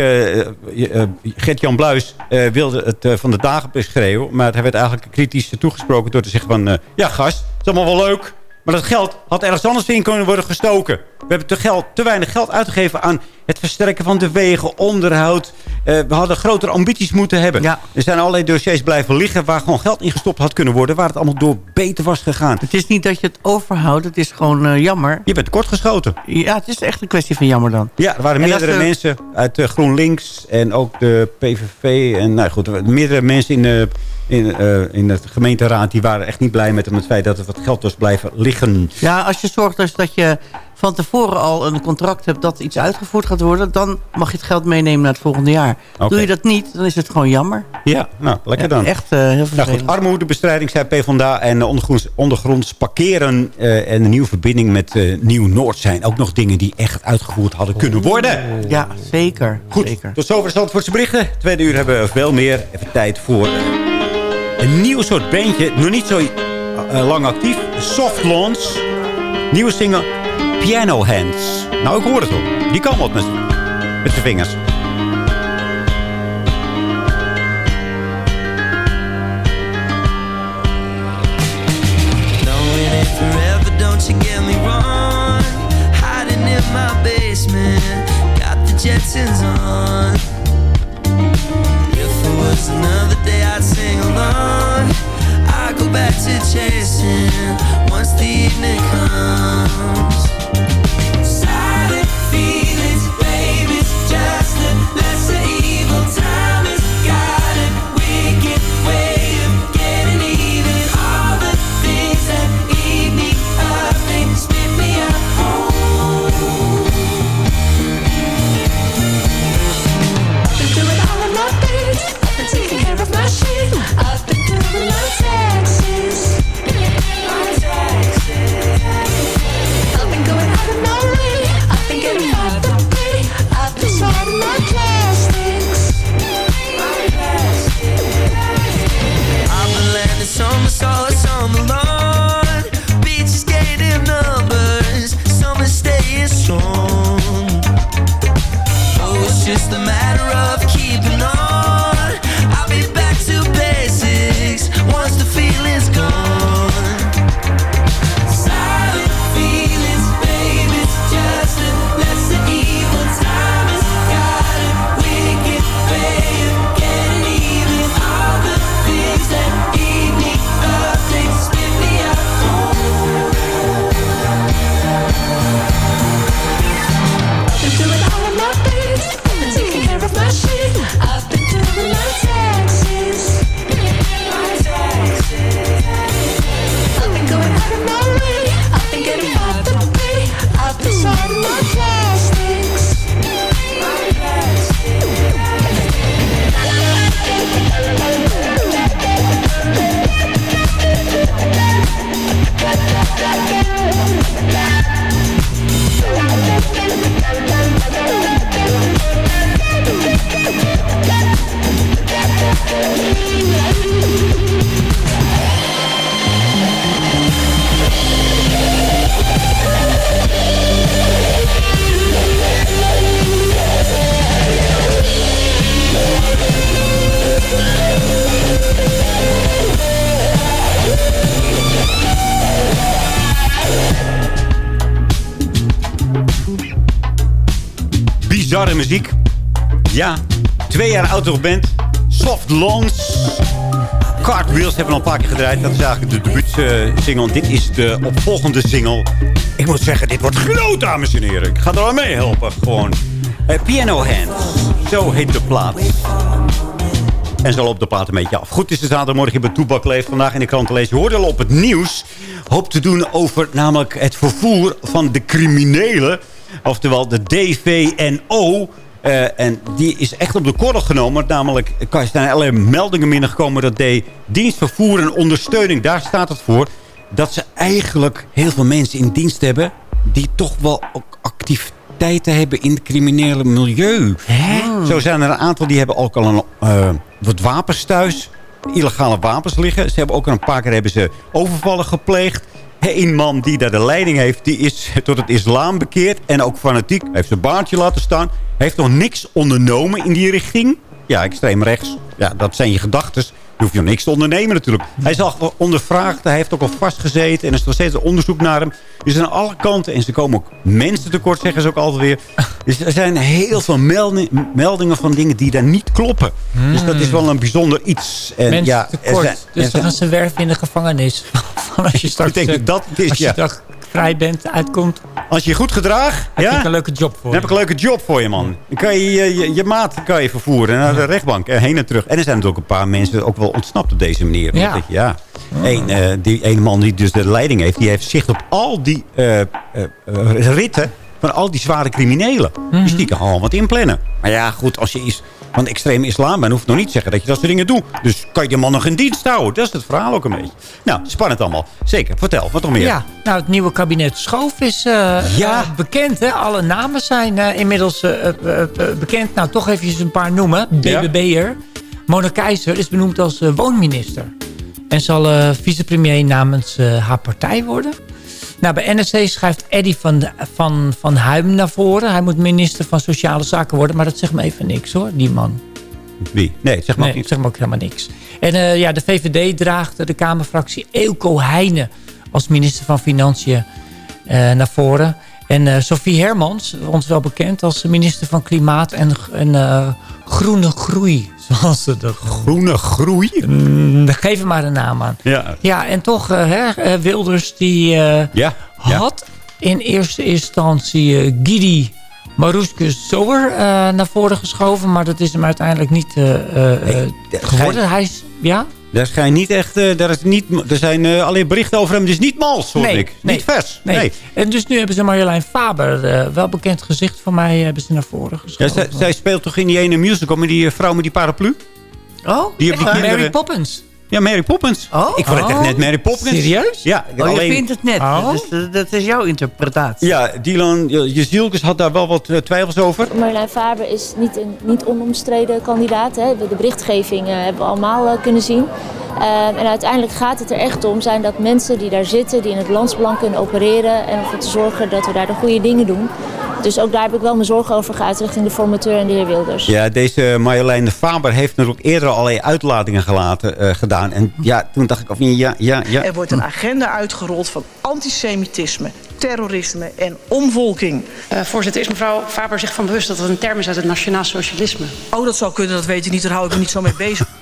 Gert-Jan Bluis wilde het van de dagen beschreeuwen. Maar hij werd eigenlijk kritisch toegesproken door te zeggen van... ja, gast, het is allemaal wel leuk. Maar dat geld had ergens anders in kunnen worden gestoken. We hebben te, geld, te weinig geld uitgegeven aan het versterken van de wegen, onderhoud. Eh, we hadden grotere ambities moeten hebben. Ja. Er zijn allerlei dossiers blijven liggen waar gewoon geld in gestopt had kunnen worden. Waar het allemaal door beter was gegaan. Het is niet dat je het overhoudt. Het is gewoon eh, jammer. Je bent kortgeschoten. Ja, het is echt een kwestie van jammer dan. Ja, er waren En meerdere ze- mensen uit eh, GroenLinks en ook de PVV. En nou goed, er meerdere mensen in de, in, eh, in de gemeenteraad... die waren echt niet blij met het feit dat er wat geld was blijven liggen. Ja, als je zorgt dus dat je van tevoren al een contract hebt dat iets uitgevoerd gaat worden... dan mag je het geld meenemen naar het volgende jaar. Doe je dat niet, dan is het gewoon jammer. Ja, nou, lekker Ja, dan. echt eh, heel Nou vervelend. goed, armoedebestrijding, zei PvdA. En eh, ondergronds, ondergronds parkeren en een nieuwe verbinding met Nieuw-Noord... zijn ook nog dingen die echt uitgevoerd hadden kunnen worden. Ja, zeker. Goed, zeker. tot zover de Zandvoortse berichten. Tweede uur hebben we veel meer. Even tijd voor een nieuw soort bandje. Nog niet zo eh, lang actief. Soft Launch. Nieuwe single Piano Hands. Nou, ik hoor het wel. Die kan wat met, met vingers. On. Was another day, back to chasing once the evening comes. Ja, twee jaar auto band. Soft Lawns. Cartwheels hebben we al een paar keer gedraaid. Dat is eigenlijk de debuutsingle. Dit is de opvolgende single. Ik moet zeggen, dit wordt groot, dames en heren. Ik ga er wel mee helpen, gewoon. Eh, Piano Hands. Zo heet de plaat. En zal op de plaat een beetje af. Goed, het is de zaterdagmorgen bij Toebak Leeft. Vandaag in de krant lezen. Je hoorde al op het nieuws. Hoop te doen over namelijk het vervoer van de criminelen. Oftewel de DVNO. Eh, en die is echt op de korrel genomen. Namelijk, er zijn allerlei meldingen binnengekomen... dat de dienst vervoer en ondersteuning, daar staat het voor... dat ze eigenlijk heel veel mensen in dienst hebben... die toch wel ook activiteiten hebben in het criminele milieu. Zo zijn er een aantal die hebben ook al een, eh, wat wapens thuis. Illegale wapens liggen. Ze hebben ook een paar keer hebben ze overvallen gepleegd. Een man die daar de leiding heeft, die is tot het islam bekeerd. En ook fanatiek. Heeft zijn baardje laten staan. Heeft nog niks ondernomen in die richting. Ja, extreem rechts. Ja, dat zijn je gedachten. Je hoeft je niks te ondernemen natuurlijk. Hij is al ondervraagd. Hij heeft ook al vastgezeten. En er is nog steeds onderzoek naar hem. Dus aan alle kanten. En ze komen ook mensen tekort, zeggen ze ook altijd weer. Dus er zijn heel veel melding- meldingen van dingen die daar niet kloppen. Dus dat is wel een bijzonder iets. En Mensen ja, tekort. zijn- dus dan gaan ze werven in de gevangenis. Van als je straks, denk dat eh, dat het is, als je ja. straks vrij bent, uitkomt, Als je je goed gedraagt, heb ja, ik een leuke job voor dan heb ik een leuke job voor je, man. Dan kan je je, je, je maat kan je vervoeren naar de rechtbank. En heen en terug. En er zijn natuurlijk een paar mensen ook wel ontsnapt op deze manier. Ja. je- ja. Eén, eh, die ene man die dus de leiding heeft... die heeft zicht op al die eh, eh, ritten van al die zware criminelen. Dus die kan allemaal wat inplannen. Maar ja, goed, als je is van de extreme islam bent... hoeft nog niet te zeggen dat je dat soort dingen doet. Dus kan je die man nog in dienst houden. Dat is het verhaal ook een beetje. Nou, spannend allemaal. Zeker. Vertel, wat nog meer? Ja, nou het nieuwe kabinet Schoof is Ja. eh, bekend. Hè? Alle namen zijn eh, inmiddels bekend. Nou, toch even een paar noemen. BBB'er. Mona Keizer is benoemd als woonminister. En zal vicepremier namens haar partij worden. Nou, bij NSC schrijft Eddy van, van, van Huim naar voren. Hij moet minister van Sociale Zaken worden. Maar dat zegt me even niks hoor, die man. Wie? Nee, zeg maar Nee, zeg maar ook helemaal niks. En eh, ja, de VVD draagt de Kamerfractie Eelco Heijnen als minister van Financiën eh, naar voren. En eh, Sophie Hermans, ons wel bekend als minister van Klimaat en, en Groene Groei. Zoals ze dat Groene Groei? Mm, geef er maar een naam aan. Ja. Ja, en toch, eh, hè, eh, Wilders die eh, Ja. had in eerste instantie Gidi Maruske Zoer naar voren geschoven. Maar dat is hem uiteindelijk niet geworden. Hij is, ja? Daar, schijnt niet echt, eh, daar is niet, er zijn eh, alleen berichten over hem. Dus niet mals, hoor Nee, ik. nee, niet vers. Nee. Nee. En dus nu hebben ze Marjolein Faber, eh, wel bekend gezicht van mij, hebben ze naar voren Ja, geschoven. zij, zij speelt toch in die ene musical met die vrouw met die paraplu? Oh, Die, die Mary Poppins. Ja, Mary Poppins. Oh? Ik vond het echt Oh. net Mary Poppins. Serieus? Ja, Oh, je alleen... vindt het net. Oh. Dus, dat is jouw interpretatie. Ja, Dylan Jezielkes had daar wel wat eh, twijfels over. Marjolein Faber is niet een niet onomstreden kandidaat. Hè. De berichtgeving eh, hebben we allemaal eh, kunnen zien. En uiteindelijk gaat het er echt om zijn dat mensen die daar zitten, die in het landsbelang kunnen opereren en ervoor te zorgen dat we daar de goede dingen doen. Dus ook daar heb ik wel mijn zorgen over geuit richting de formateur en de heer Wilders. Ja, deze Marjolein de Faber heeft natuurlijk eerder al allerlei uitlatingen gelaten, eh, gedaan. En ja, toen dacht ik, of ja, ja, ja. Er wordt een agenda uitgerold van antisemitisme, terrorisme en omvolking. Eh, voorzitter, is mevrouw Faber zich van bewust dat het een term is uit het nationaal socialisme? Oh, dat zou kunnen, dat weet ik niet. Daar hou ik me niet zo mee bezig.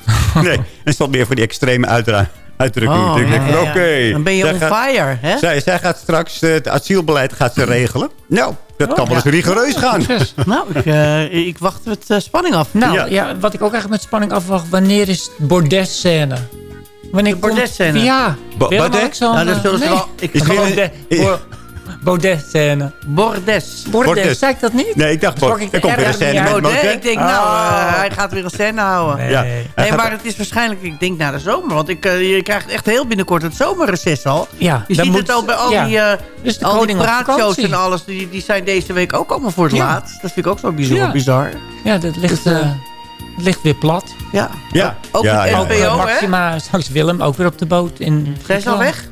Nee, het stond meer voor die extreme uitra uitdrukking. Oh, ik denk, ja, ja, ja. oké. Dan ben je zij on gaat- fire, hè? Zij, zij gaat straks het asielbeleid gaat ze regelen. Nou, dat kan wel eens rigoureus gaan. Nou, ik, eh, ik wacht met eh, spanning af. Nou, ja. wat ik ook echt met spanning afwacht, wanneer is het bordesscène? Wanneer De bordesscène? Ja. Bo- Willem. Nou, dat zullen ze Nee. wel- ik- Is Baudet-scène. Bordes. Bordes. Bordes. Zei ik dat niet? Nee, ik dacht, Sprak Bo- ik er komt de weer een scène met uit? Baudet, Baudet. ik denk, nou, Oh. eh, hij gaat weer een scène houden. Ja. Nee. Nee, maar het is waarschijnlijk, ik denk na de zomer. Want ik, eh, je krijgt echt heel binnenkort het zomerreces al. Ja, je dan ziet moet- het al bij al ja. die, eh, Dus de al die praatshows en alles. Die, die zijn deze week ook allemaal voor het Ja. laatst. Dat vind ik ook zo bizar. Ja. bizar. Ja, dat ligt, Dus, het ligt weer plat. Ja. Ja, Ook ja, het ja. Ook NPO, eh, hè? Maxima, straks Willem, ook weer op de boot. In Zijn ze al weg?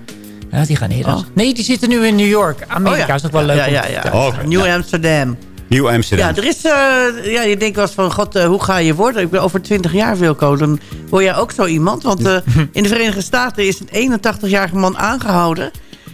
Ja, die gaan eerder. Oh. Nee, die zitten nu in New York. Amerika Oh ja. is ook wel leuk Ja, om ja, te ja. Nieuw ja. Amsterdam. Nieuw Amsterdam. Ja, er is, eh, ja, je denkt wel eens van, god, eh, hoe ga je worden? Ik ben over 20 jaar, Wilco, dan word jij ook zo iemand. Want eh, in de Verenigde Staten is een 81-jarige man aangehouden...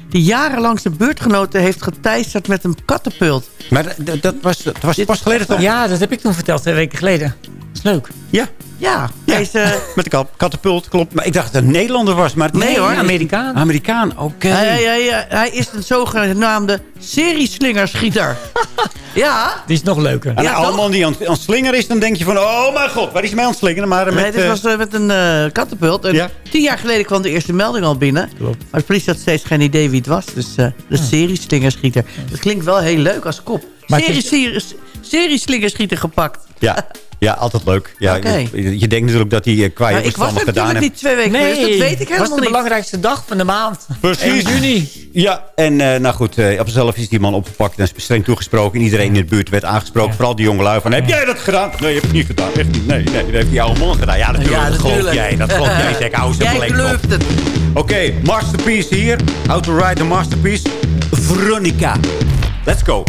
die jarenlang zijn buurtgenoten heeft geteisterd met een kattenpult. Maar dat was, dat was pas geleden toch? Ja, dat heb ik toen verteld, twee weken geleden. Dat is leuk. Ja, Ja, ja. eh, met de kat- katapult, klopt. Maar ik dacht dat het een Nederlander was. Maar het Nee, hoor. Amerikaan. Amerikaan, oké. hij, hij, hij, hij is een zogenaamde serieslingerschieter. ja, Die is nog leuker. En Ja, een die aan, slingeren is, dan denk je van... Oh mijn god, waar is hij mij aan het slingeren? Maar met, nee, dit eh, was eh, met een eh kattenpult. En Ja. tien jaar geleden kwam de eerste melding al binnen. Klopt. Maar de politie had steeds geen idee wie het was. Dus eh de serieslingerschieter. Dat klinkt wel heel leuk als kop. Het Serie, serie, serieslingerschieter gepakt. ja, ja, altijd leuk. Ja, je, je denkt natuurlijk dat hij eh, qua Nou, ik was allemaal gedaan natuurlijk heeft. niet twee weken Nee, geweest. Dat weet ik was helemaal de niet. belangrijkste dag van de maand. Precies. 1 juni. Ja, en eh, nou goed, eh, op zichzelf is die man opgepakt en streng toegesproken. Iedereen in de buurt werd aangesproken, vooral die jongelui. Van, heb jij dat gedaan? Nee, je hebt het niet gedaan. Echt niet. Nee, nee, dat heeft die oude man gedaan. Ja, natuurlijk. Ja, dat geloof natuurlijk. jij. Dat geloof jij. Zeg, hou ze Jij gelooft het. Oké, masterpiece hier. How to write a masterpiece. Veronica. Let's go.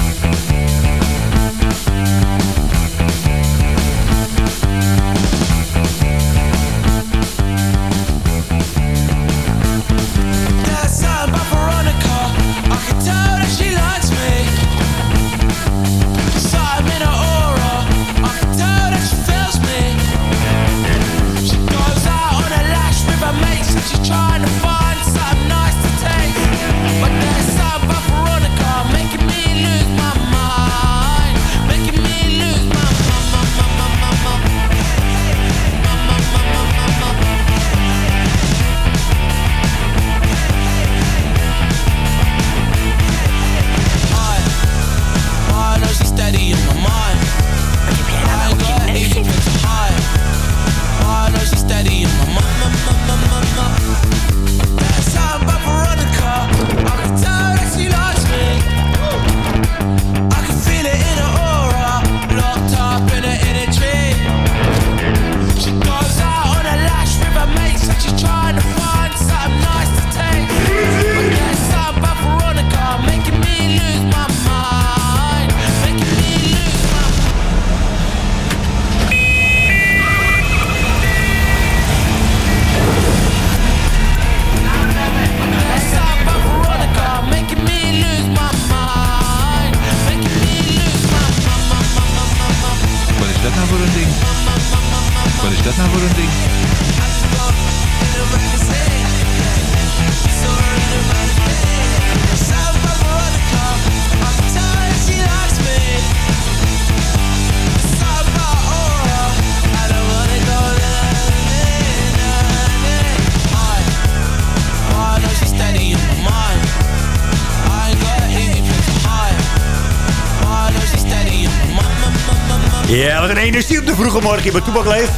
Vroege morgen hier bij Toebak leeft.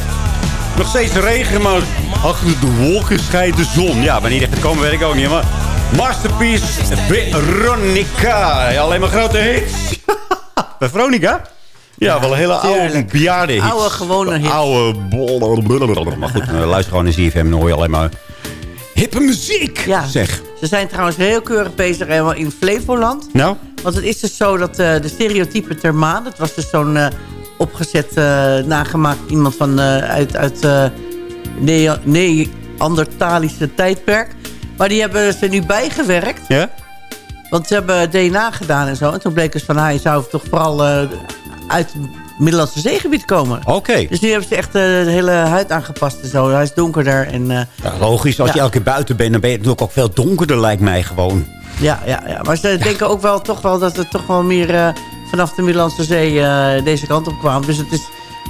Nog steeds regen, maar achter de wolken schijnt de zon. Ja, wanneer die gaat komen weet ik ook niet, maar... Masterpiece Veronica. Ja, alleen maar grote hits. bij Veronica? Ja, wel een hele oude bejaarde hits. Oude, gewone hits. Oude... Maar goed, eh, luister gewoon naar ZFM en dan hoor je alleen maar... Hippe muziek, Ja. zeg. Ze zijn trouwens heel keurig bezig helemaal in Flevoland. Nou? Want het is dus zo dat eh, de stereotype ter maan... dat was dus zo'n eh, opgezet, eh, nagemaakt iemand van, eh, uit, uit eh Nea- Neandertalische tijdperk. Maar die hebben ze nu bijgewerkt. Ja? Want ze hebben DNA gedaan en zo. En toen bleek dus van, hij zou toch vooral uit het Middellandse zeegebied komen. Oké. Dus nu hebben ze echt eh, de hele huid aangepast en zo. Hij is donkerder en... Ja, logisch, als je elke keer buiten bent, dan ben je natuurlijk ook veel donkerder, lijkt mij gewoon. Ja, ja, ja. maar ze denken ook wel, toch wel dat het toch wel meer vanaf de Middellandse Zee eh, deze kant op kwam. Dus het is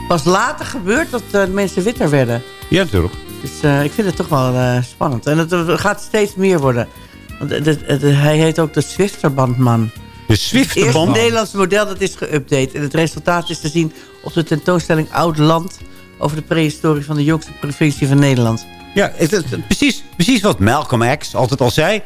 pas later gebeurd dat eh, mensen witter werden. Ja, natuurlijk. Dus eh, ik vind het toch wel spannend. En het, gaat steeds meer worden. Want het- het- het- hij heet ook de Zwifterbandman. De Het Zwifterband. eerste Nederlandse model dat is geüpdate. En het resultaat is te zien op de tentoonstelling Oud Land... over de prehistorie van de jongste provincie van Nederland. Ja, het, het- het- precies, precies wat Malcolm X altijd al zei.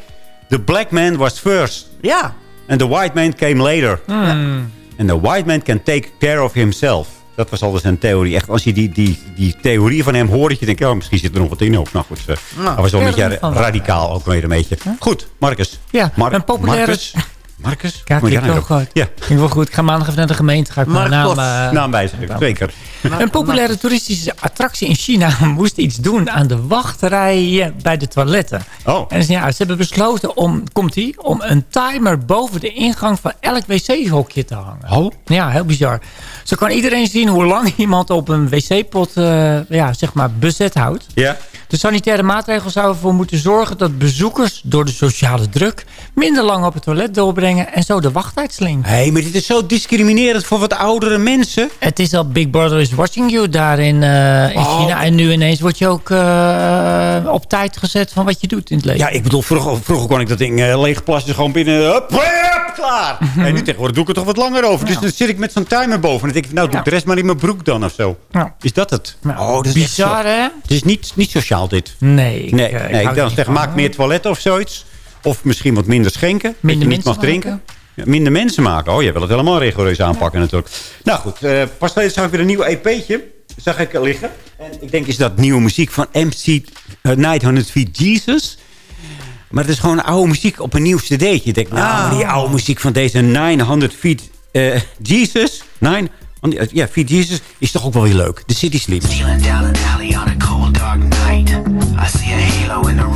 The black man was first. Ja. And the white man came later. Hmm. And the white man can take care of himself. Dat was altijd zijn theorie. Echt, als je die, die, die theorie van hem hoort, dat je denkt, ja, misschien zit er nog wat in. Ook. Nou goed, eh, Nou, hij was wel een beetje radicaal ook weer een beetje. Goed, Marcus. Ja, Mar- een populaire... Marcus? Marcus? Ja, klinkt nou wel ook? goed. Ja. Klinkt wel goed. Ik ga maandag even naar de gemeente. Ga ik mijn naam... Eh, wijzigen, zeker. Een populaire toeristische attractie in China moest iets doen aan de wachtrijen bij de toiletten. Oh. En dus, ja, ze hebben besloten om, komt ie, om een timer boven de ingang van elk wc-hokje te hangen. Oh? Ja, heel bizar. Zo kan iedereen zien hoe lang iemand op een wc-pot eh, ja, zeg maar bezet houdt. Ja. De sanitaire maatregelen zouden ervoor moeten zorgen dat bezoekers door de sociale druk minder lang op het toilet doorbrengen en zo de wachttijd slinken. Hé, hey, maar dit is zo discriminerend voor wat oudere mensen. Het is al Big Brother is watching you daar in, eh, in Oh. China. En nu ineens word je ook eh, op tijd gezet van wat je doet in het leven. Ja, ik bedoel, vroeger, vroeger kon ik dat ding uh, leeg plassen gewoon binnen. Hup, hup, klaar. en nu tegenwoordig doe ik er toch wat langer over. Dus dan zit ik met zo'n timer boven. En dan denk ik, nou, doe ik de rest maar in mijn broek dan of zo. Ja. Is dat het? Oh, dat is bizar, hè? Het is niet, niet sociaal, dit. Nee. Ik, Nee, eh, ik nee ik er dan niet zeg, van, maak meer toiletten of zoiets. Of misschien wat minder schenken. dat Minder je niet mag drinken. Ja, minder mensen maken. Oh, je wil het helemaal rigoureus aanpakken natuurlijk. Nou goed, eh, pas geleden zag ik weer een nieuw EP'tje. Zag ik er liggen. En ik denk, is dat nieuwe muziek van MC uh, 900 Feet Jesus? Maar het is gewoon oude muziek op een nieuw cd'tje. Ik denk, nou, Ah. die oude muziek van deze 900 Feet eh, Jesus... Nine, ja, Feet Jesus is toch ook wel weer leuk. The City Sleeps. Stealing down an alley on a cold, dark night. I see a halo in the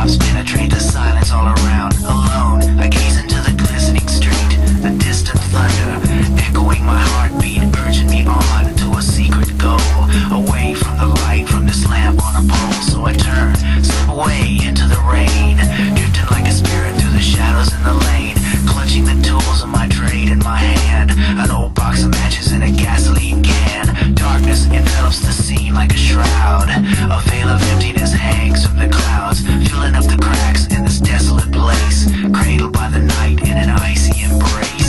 raindrops penetrate the silence all around. Alone, I gaze into the glistening street, the distant thunder echoing my heartbeat, urging me on to a secret goal, away from the light from this lamp on a pole. So I turn, slip away into the rain, drifting like a spirit through the shadows in the lane, clutching the tools of my trade in my hand, an old box of matches and a gasoline can. Darkness in the scene like a shroud. A veil of emptiness hangs from the clouds, filling up the cracks in this desolate place, cradled by the night in an icy embrace.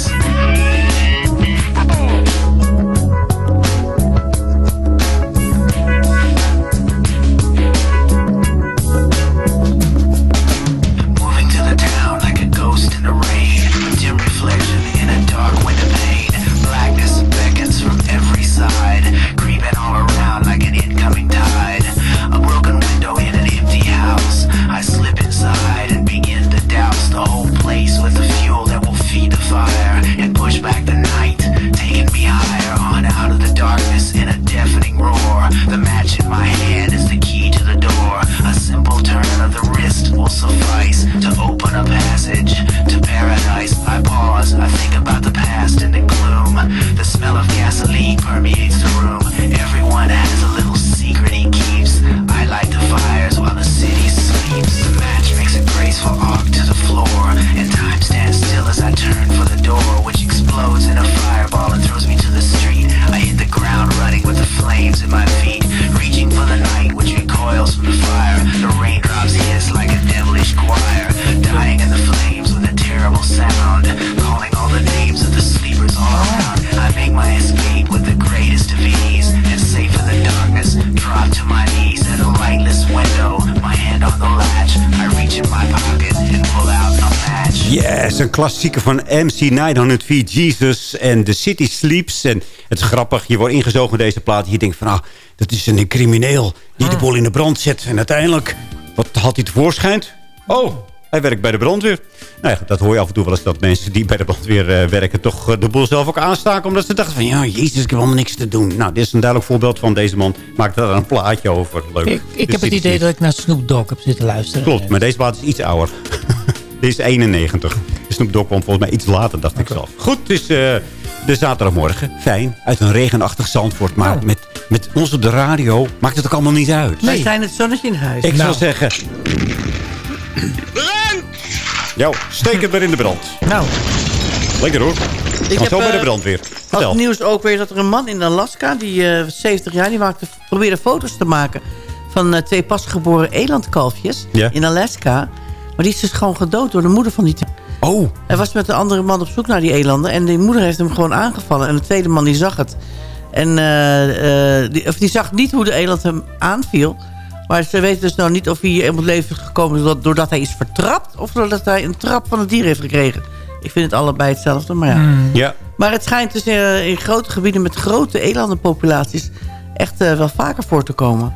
Klassieker van MC 900 Feet Jesus en The City Sleeps. En het is grappig, je wordt ingezogen in deze plaat. Je denkt van, ah, dat is een crimineel die de boel in de brand zet. En uiteindelijk, wat had hij tevoorschijn? Oh, hij werkt bij de brandweer. Nou ja, dat hoor je af en toe wel eens dat mensen die bij de brandweer eh, werken... toch eh, de boel zelf ook aanstaken. Omdat ze dachten van, ja, jezus, ik heb helemaal niks te doen. Nou, dit is een duidelijk voorbeeld van deze man. Maakt daar een plaatje over. Leuk. Ik, ik Dus heb het idee dat ik naar Snoop Dogg heb zitten luisteren. Klopt, maar deze plaat is iets ouder. Dit is 91. Snoop Dogg kwam volgens mij iets later, dacht ik zelf. Goed, het is eh, de zaterdagmorgen. Fijn, uit een regenachtig Zandvoort. Maar met, met ons op de radio maakt het ook allemaal niet uit. Wij zijn het zonnetje in huis. Ik Nou. zou zeggen... Jou, steek het weer in de brand. Nou, Lekker hoor. Ik heb, zo bij de eh, brandweer. Vertel. het nieuws ook weer dat er een man in Alaska, die eh, 70 jaar, die maakte, probeerde foto's te maken van eh, twee pasgeboren elandkalfjes Ja. in Alaska. Maar die is dus gewoon gedood door de moeder van die twee. Oh. Hij was met een andere man op zoek naar die elanden en die moeder heeft hem gewoon aangevallen. En de tweede man die zag het. En eh, eh, die, of die zag niet hoe de eland hem aanviel. Maar ze weten dus nou niet of hij om het leven is gekomen doordat, doordat hij is vertrapt... of doordat hij een trap van het dier heeft gekregen. Ik vind het allebei hetzelfde, maar ja. Ja. Maar het schijnt dus eh, in grote gebieden met grote elandenpopulaties echt wel vaker voor te komen.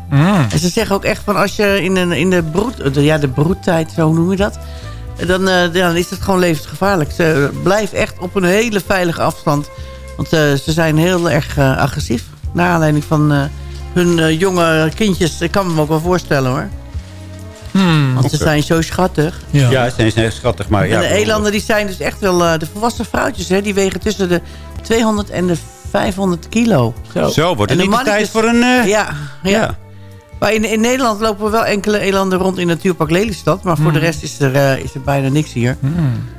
En ze zeggen ook echt van als je in, een, in de, broed, de, ja, de broedtijd, zo noem je dat... Dan, eh, dan is het gewoon levensgevaarlijk. Ze blijven echt op een hele veilige afstand. Want eh, ze zijn heel erg eh, agressief. Naar aanleiding van eh, hun eh, jonge kindjes. Ik kan me ook wel voorstellen hoor. Want ze zijn zo schattig. Ja, ze zijn schattig, maar ja. en de elanden die zijn dus echt wel... eh, de volwassen vrouwtjes, hè, die wegen tussen de 200 en de 500 kilo. Zo, wordt En het niet de tijd voor een... eh, Ja, ja. ja. Maar in, in Nederland lopen wel enkele elanden rond in Natuurpark Lelystad. Maar voor de rest is er, eh, is er bijna niks hier.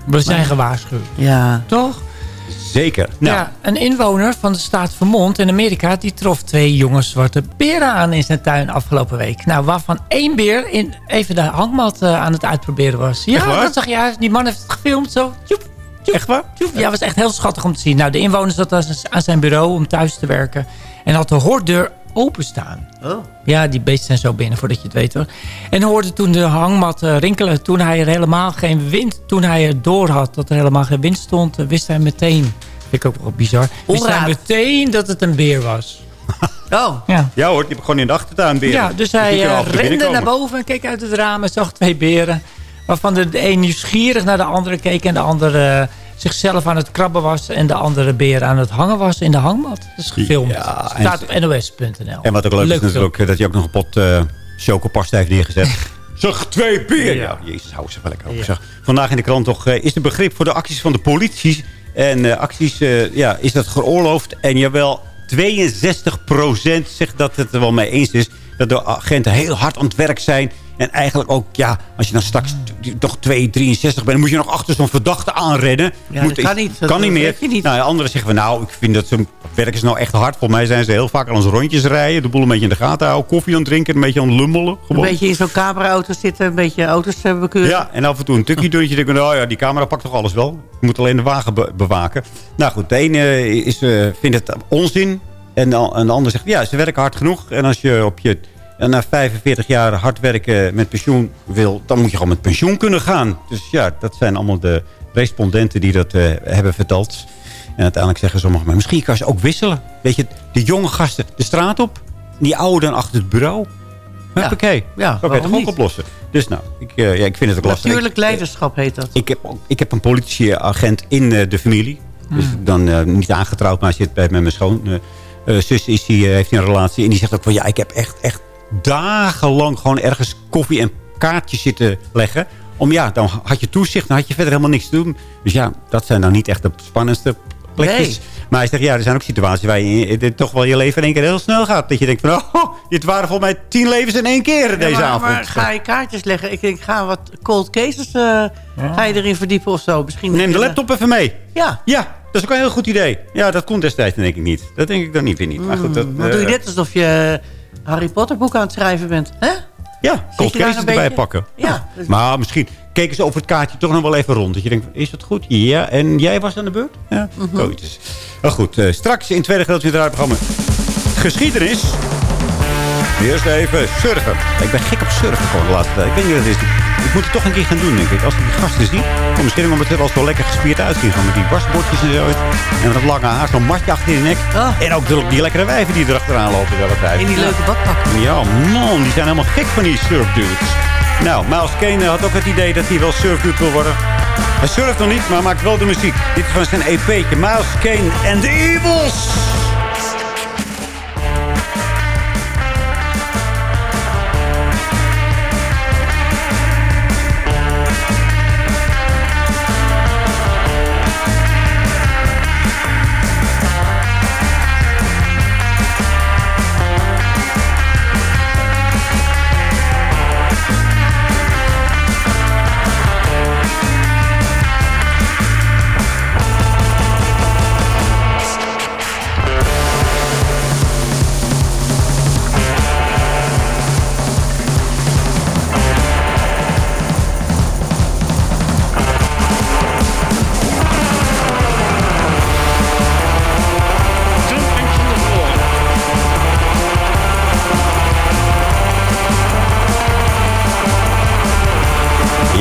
We zijn gewaarschuwd. Ja. Toch? Zeker. Nou, Ja, een inwoner van de staat Vermont in Amerika... die trof twee jonge zwarte beren aan in zijn tuin afgelopen week. Nou, waarvan één beer in even de hangmat eh, aan het uitproberen was. Ja, Echt waar? dat zag je uit. Die man heeft het gefilmd zo. Tjoep, tjoep, Echt waar? tjoep. Ja, was echt heel schattig om te zien. Nou, de inwoner zat aan zijn- aan zijn bureau om thuis te werken... en had de hoordeur openstaan. Oh. Ja, die beesten zijn zo binnen voordat je het weet hoor. En hoorde toen de hangmat eh, rinkelen. Toen hij er helemaal geen wind... Toen hij er door had dat er helemaal geen wind stond... eh, wist hij meteen... Vind ik ook wel bizar. Wist hij meteen dat het een beer was. Oh. Ja. ja hoor, die gewoon in de achtertuin beren. Ja, dus hij eh, rende naar boven en keek uit het raam en zag twee beren. Waarvan de, de een nieuwsgierig naar de andere keek en de andere zichzelf aan het krabben was. En de andere beer aan het hangen was in de hangmat. Dat is gefilmd. Ja, en- Staat op nos.nl. En wat ook leuk, is Leuk natuurlijk eh, dat hij ook nog een pot eh chocopasta heeft neergezet. Zeg, twee beren! Ja, jezus, hou ze wel lekker op. Zeg. Vandaag in de krant toch eh, is de begrip voor de acties van de politie. En eh, acties, eh, ja, is dat geoorloofd? En jawel, 62% zegt dat het er wel mee eens is. Dat de agenten heel hard aan het werk zijn. En eigenlijk ook, ja, als je dan straks toch 2,63 bent... dan moet je nog achter zo'n verdachte aanrennen. Ja, moet, dat kan niet. Dat kan niet meer. niet. Nou, anderen zeggen van, nou, ik vind dat ze werken ze nou echt hard. Volgens mij zijn ze heel vaak aan ons rondjes rijden. De boel een beetje in de gaten houden. Koffie aan het drinken, een beetje aan het lummelen. Een Gewoon. beetje in zo'n cameraauto zitten. Een beetje auto's hebben bekeuren. Ja, en af en toe een tukkie doen. Je denkt, nou ja, die camera pakt toch alles wel. Je moet alleen de wagen be- bewaken. Nou goed, de ene is, eh, vindt het onzin. En de, en de ander zegt, ja, ze werken hard genoeg. En als je op je en na 45 jaar hard werken met pensioen wil... dan moet je gewoon met pensioen kunnen gaan. Dus ja, dat zijn allemaal de respondenten die dat eh, hebben verteld. En uiteindelijk zeggen sommigen, maar misschien kan ze ook wisselen. Weet je, de jonge gasten de straat op. Die oude dan achter het bureau. Oké, ja, waarom toch ook oplossen. Dus nou, ik, eh, ja, ik vind het ook lastig. Natuurlijk leiderschap heet dat. Ik heb, ik heb een politieagent in eh, de familie. Dus dan eh, niet aangetrouwd, maar zit bij met mijn schoon. eh, eh, zus is die, eh, heeft een relatie. En die zegt ook van ja, ik heb echt, echt dagenlang gewoon ergens koffie en kaartjes zitten leggen. Om ja, dan had je toezicht, dan had je verder helemaal niks te doen. Dus ja, dat zijn dan niet echt de spannendste plekjes. Nee. Maar hij zegt, ja, er zijn ook situaties waar je eh, dit toch wel je leven in één keer heel snel gaat. Dat je denkt van, oh, dit waren volgens mij tien levens in één keer deze maar, avond. maar ga je kaartjes leggen? Ik denk, ga wat cold cases eh, ga je erin verdiepen of zo. Misschien Neem de laptop even mee. Ja. Ja, dat is ook een heel goed idee. Ja, dat kon destijds denk ik niet. Dat denk ik dan niet weer niet. Maar goed, dat, Dan doe je eh, net alsof je Harry Potter boek aan het schrijven bent. Hè? Ja, cold cases erbij beetje- pakken. Ja. dus- Maar misschien keken ze over het kaartje toch nog wel even rond. Dat je denkt, is dat goed? Ja, en jij was aan de beurt? Ja, Mhm. zoiets. Maar goed, eh, straks in het tweede gedeelte van het programma Geschiedenis. Eerst even surfen. Ik ben gek op surfen gewoon de laatste tijd. Ik weet niet wat het is. Ik moet het toch een keer gaan doen, denk ik. Als ik die gasten zie. Oh, misschien omdat er wel zo lekker gespierd uitzien. Met die wasbordjes en zo. En met dat lange haar, zo'n matje achter in de nek. En ook die, die lekkere wijven die erachteraan lopen de hele tijd. In die leuke badpakken. Ja, man, die zijn helemaal gek van die surfdudes. Nou, Miles Kane had ook het idee dat hij wel surfdude wil worden. Hij surft nog niet, maar maakt wel de muziek. Dit is van zijn EP'tje. Miles Kane and the Evils.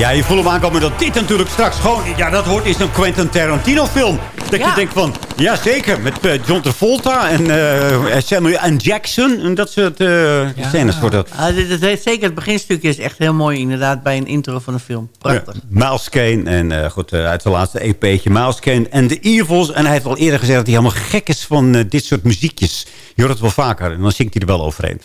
Ja, je voelt hem aankomen dat dit natuurlijk straks gewoon... Ja, dat hoort is een Quentin Tarantino film. Dat je denkt van, ja zeker, met eh, John Travolta en eh, Samuel L. Jackson. En dat soort eh scènes wordt dat. Ah, dit, dit heeft zeker het beginstukje is echt heel mooi inderdaad bij een intro van een film. Prachtig. Ja, Miles Kane. En eh, goed, uh, uit zijn laatste EP'tje. Miles Kane en The Evils. En hij heeft al eerder gezegd dat hij helemaal gek is van dit soort muziekjes. Je hoort het wel vaker. En dan zingt hij er wel overheen.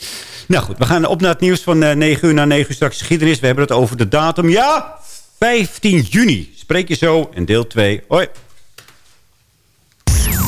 Nou goed, we gaan op naar het nieuws van eh 9 uur naar 9 uur straks geschiedenis. We hebben het over de datum. Ja, 15 juni. Spreek je zo in deel 2. Hoi.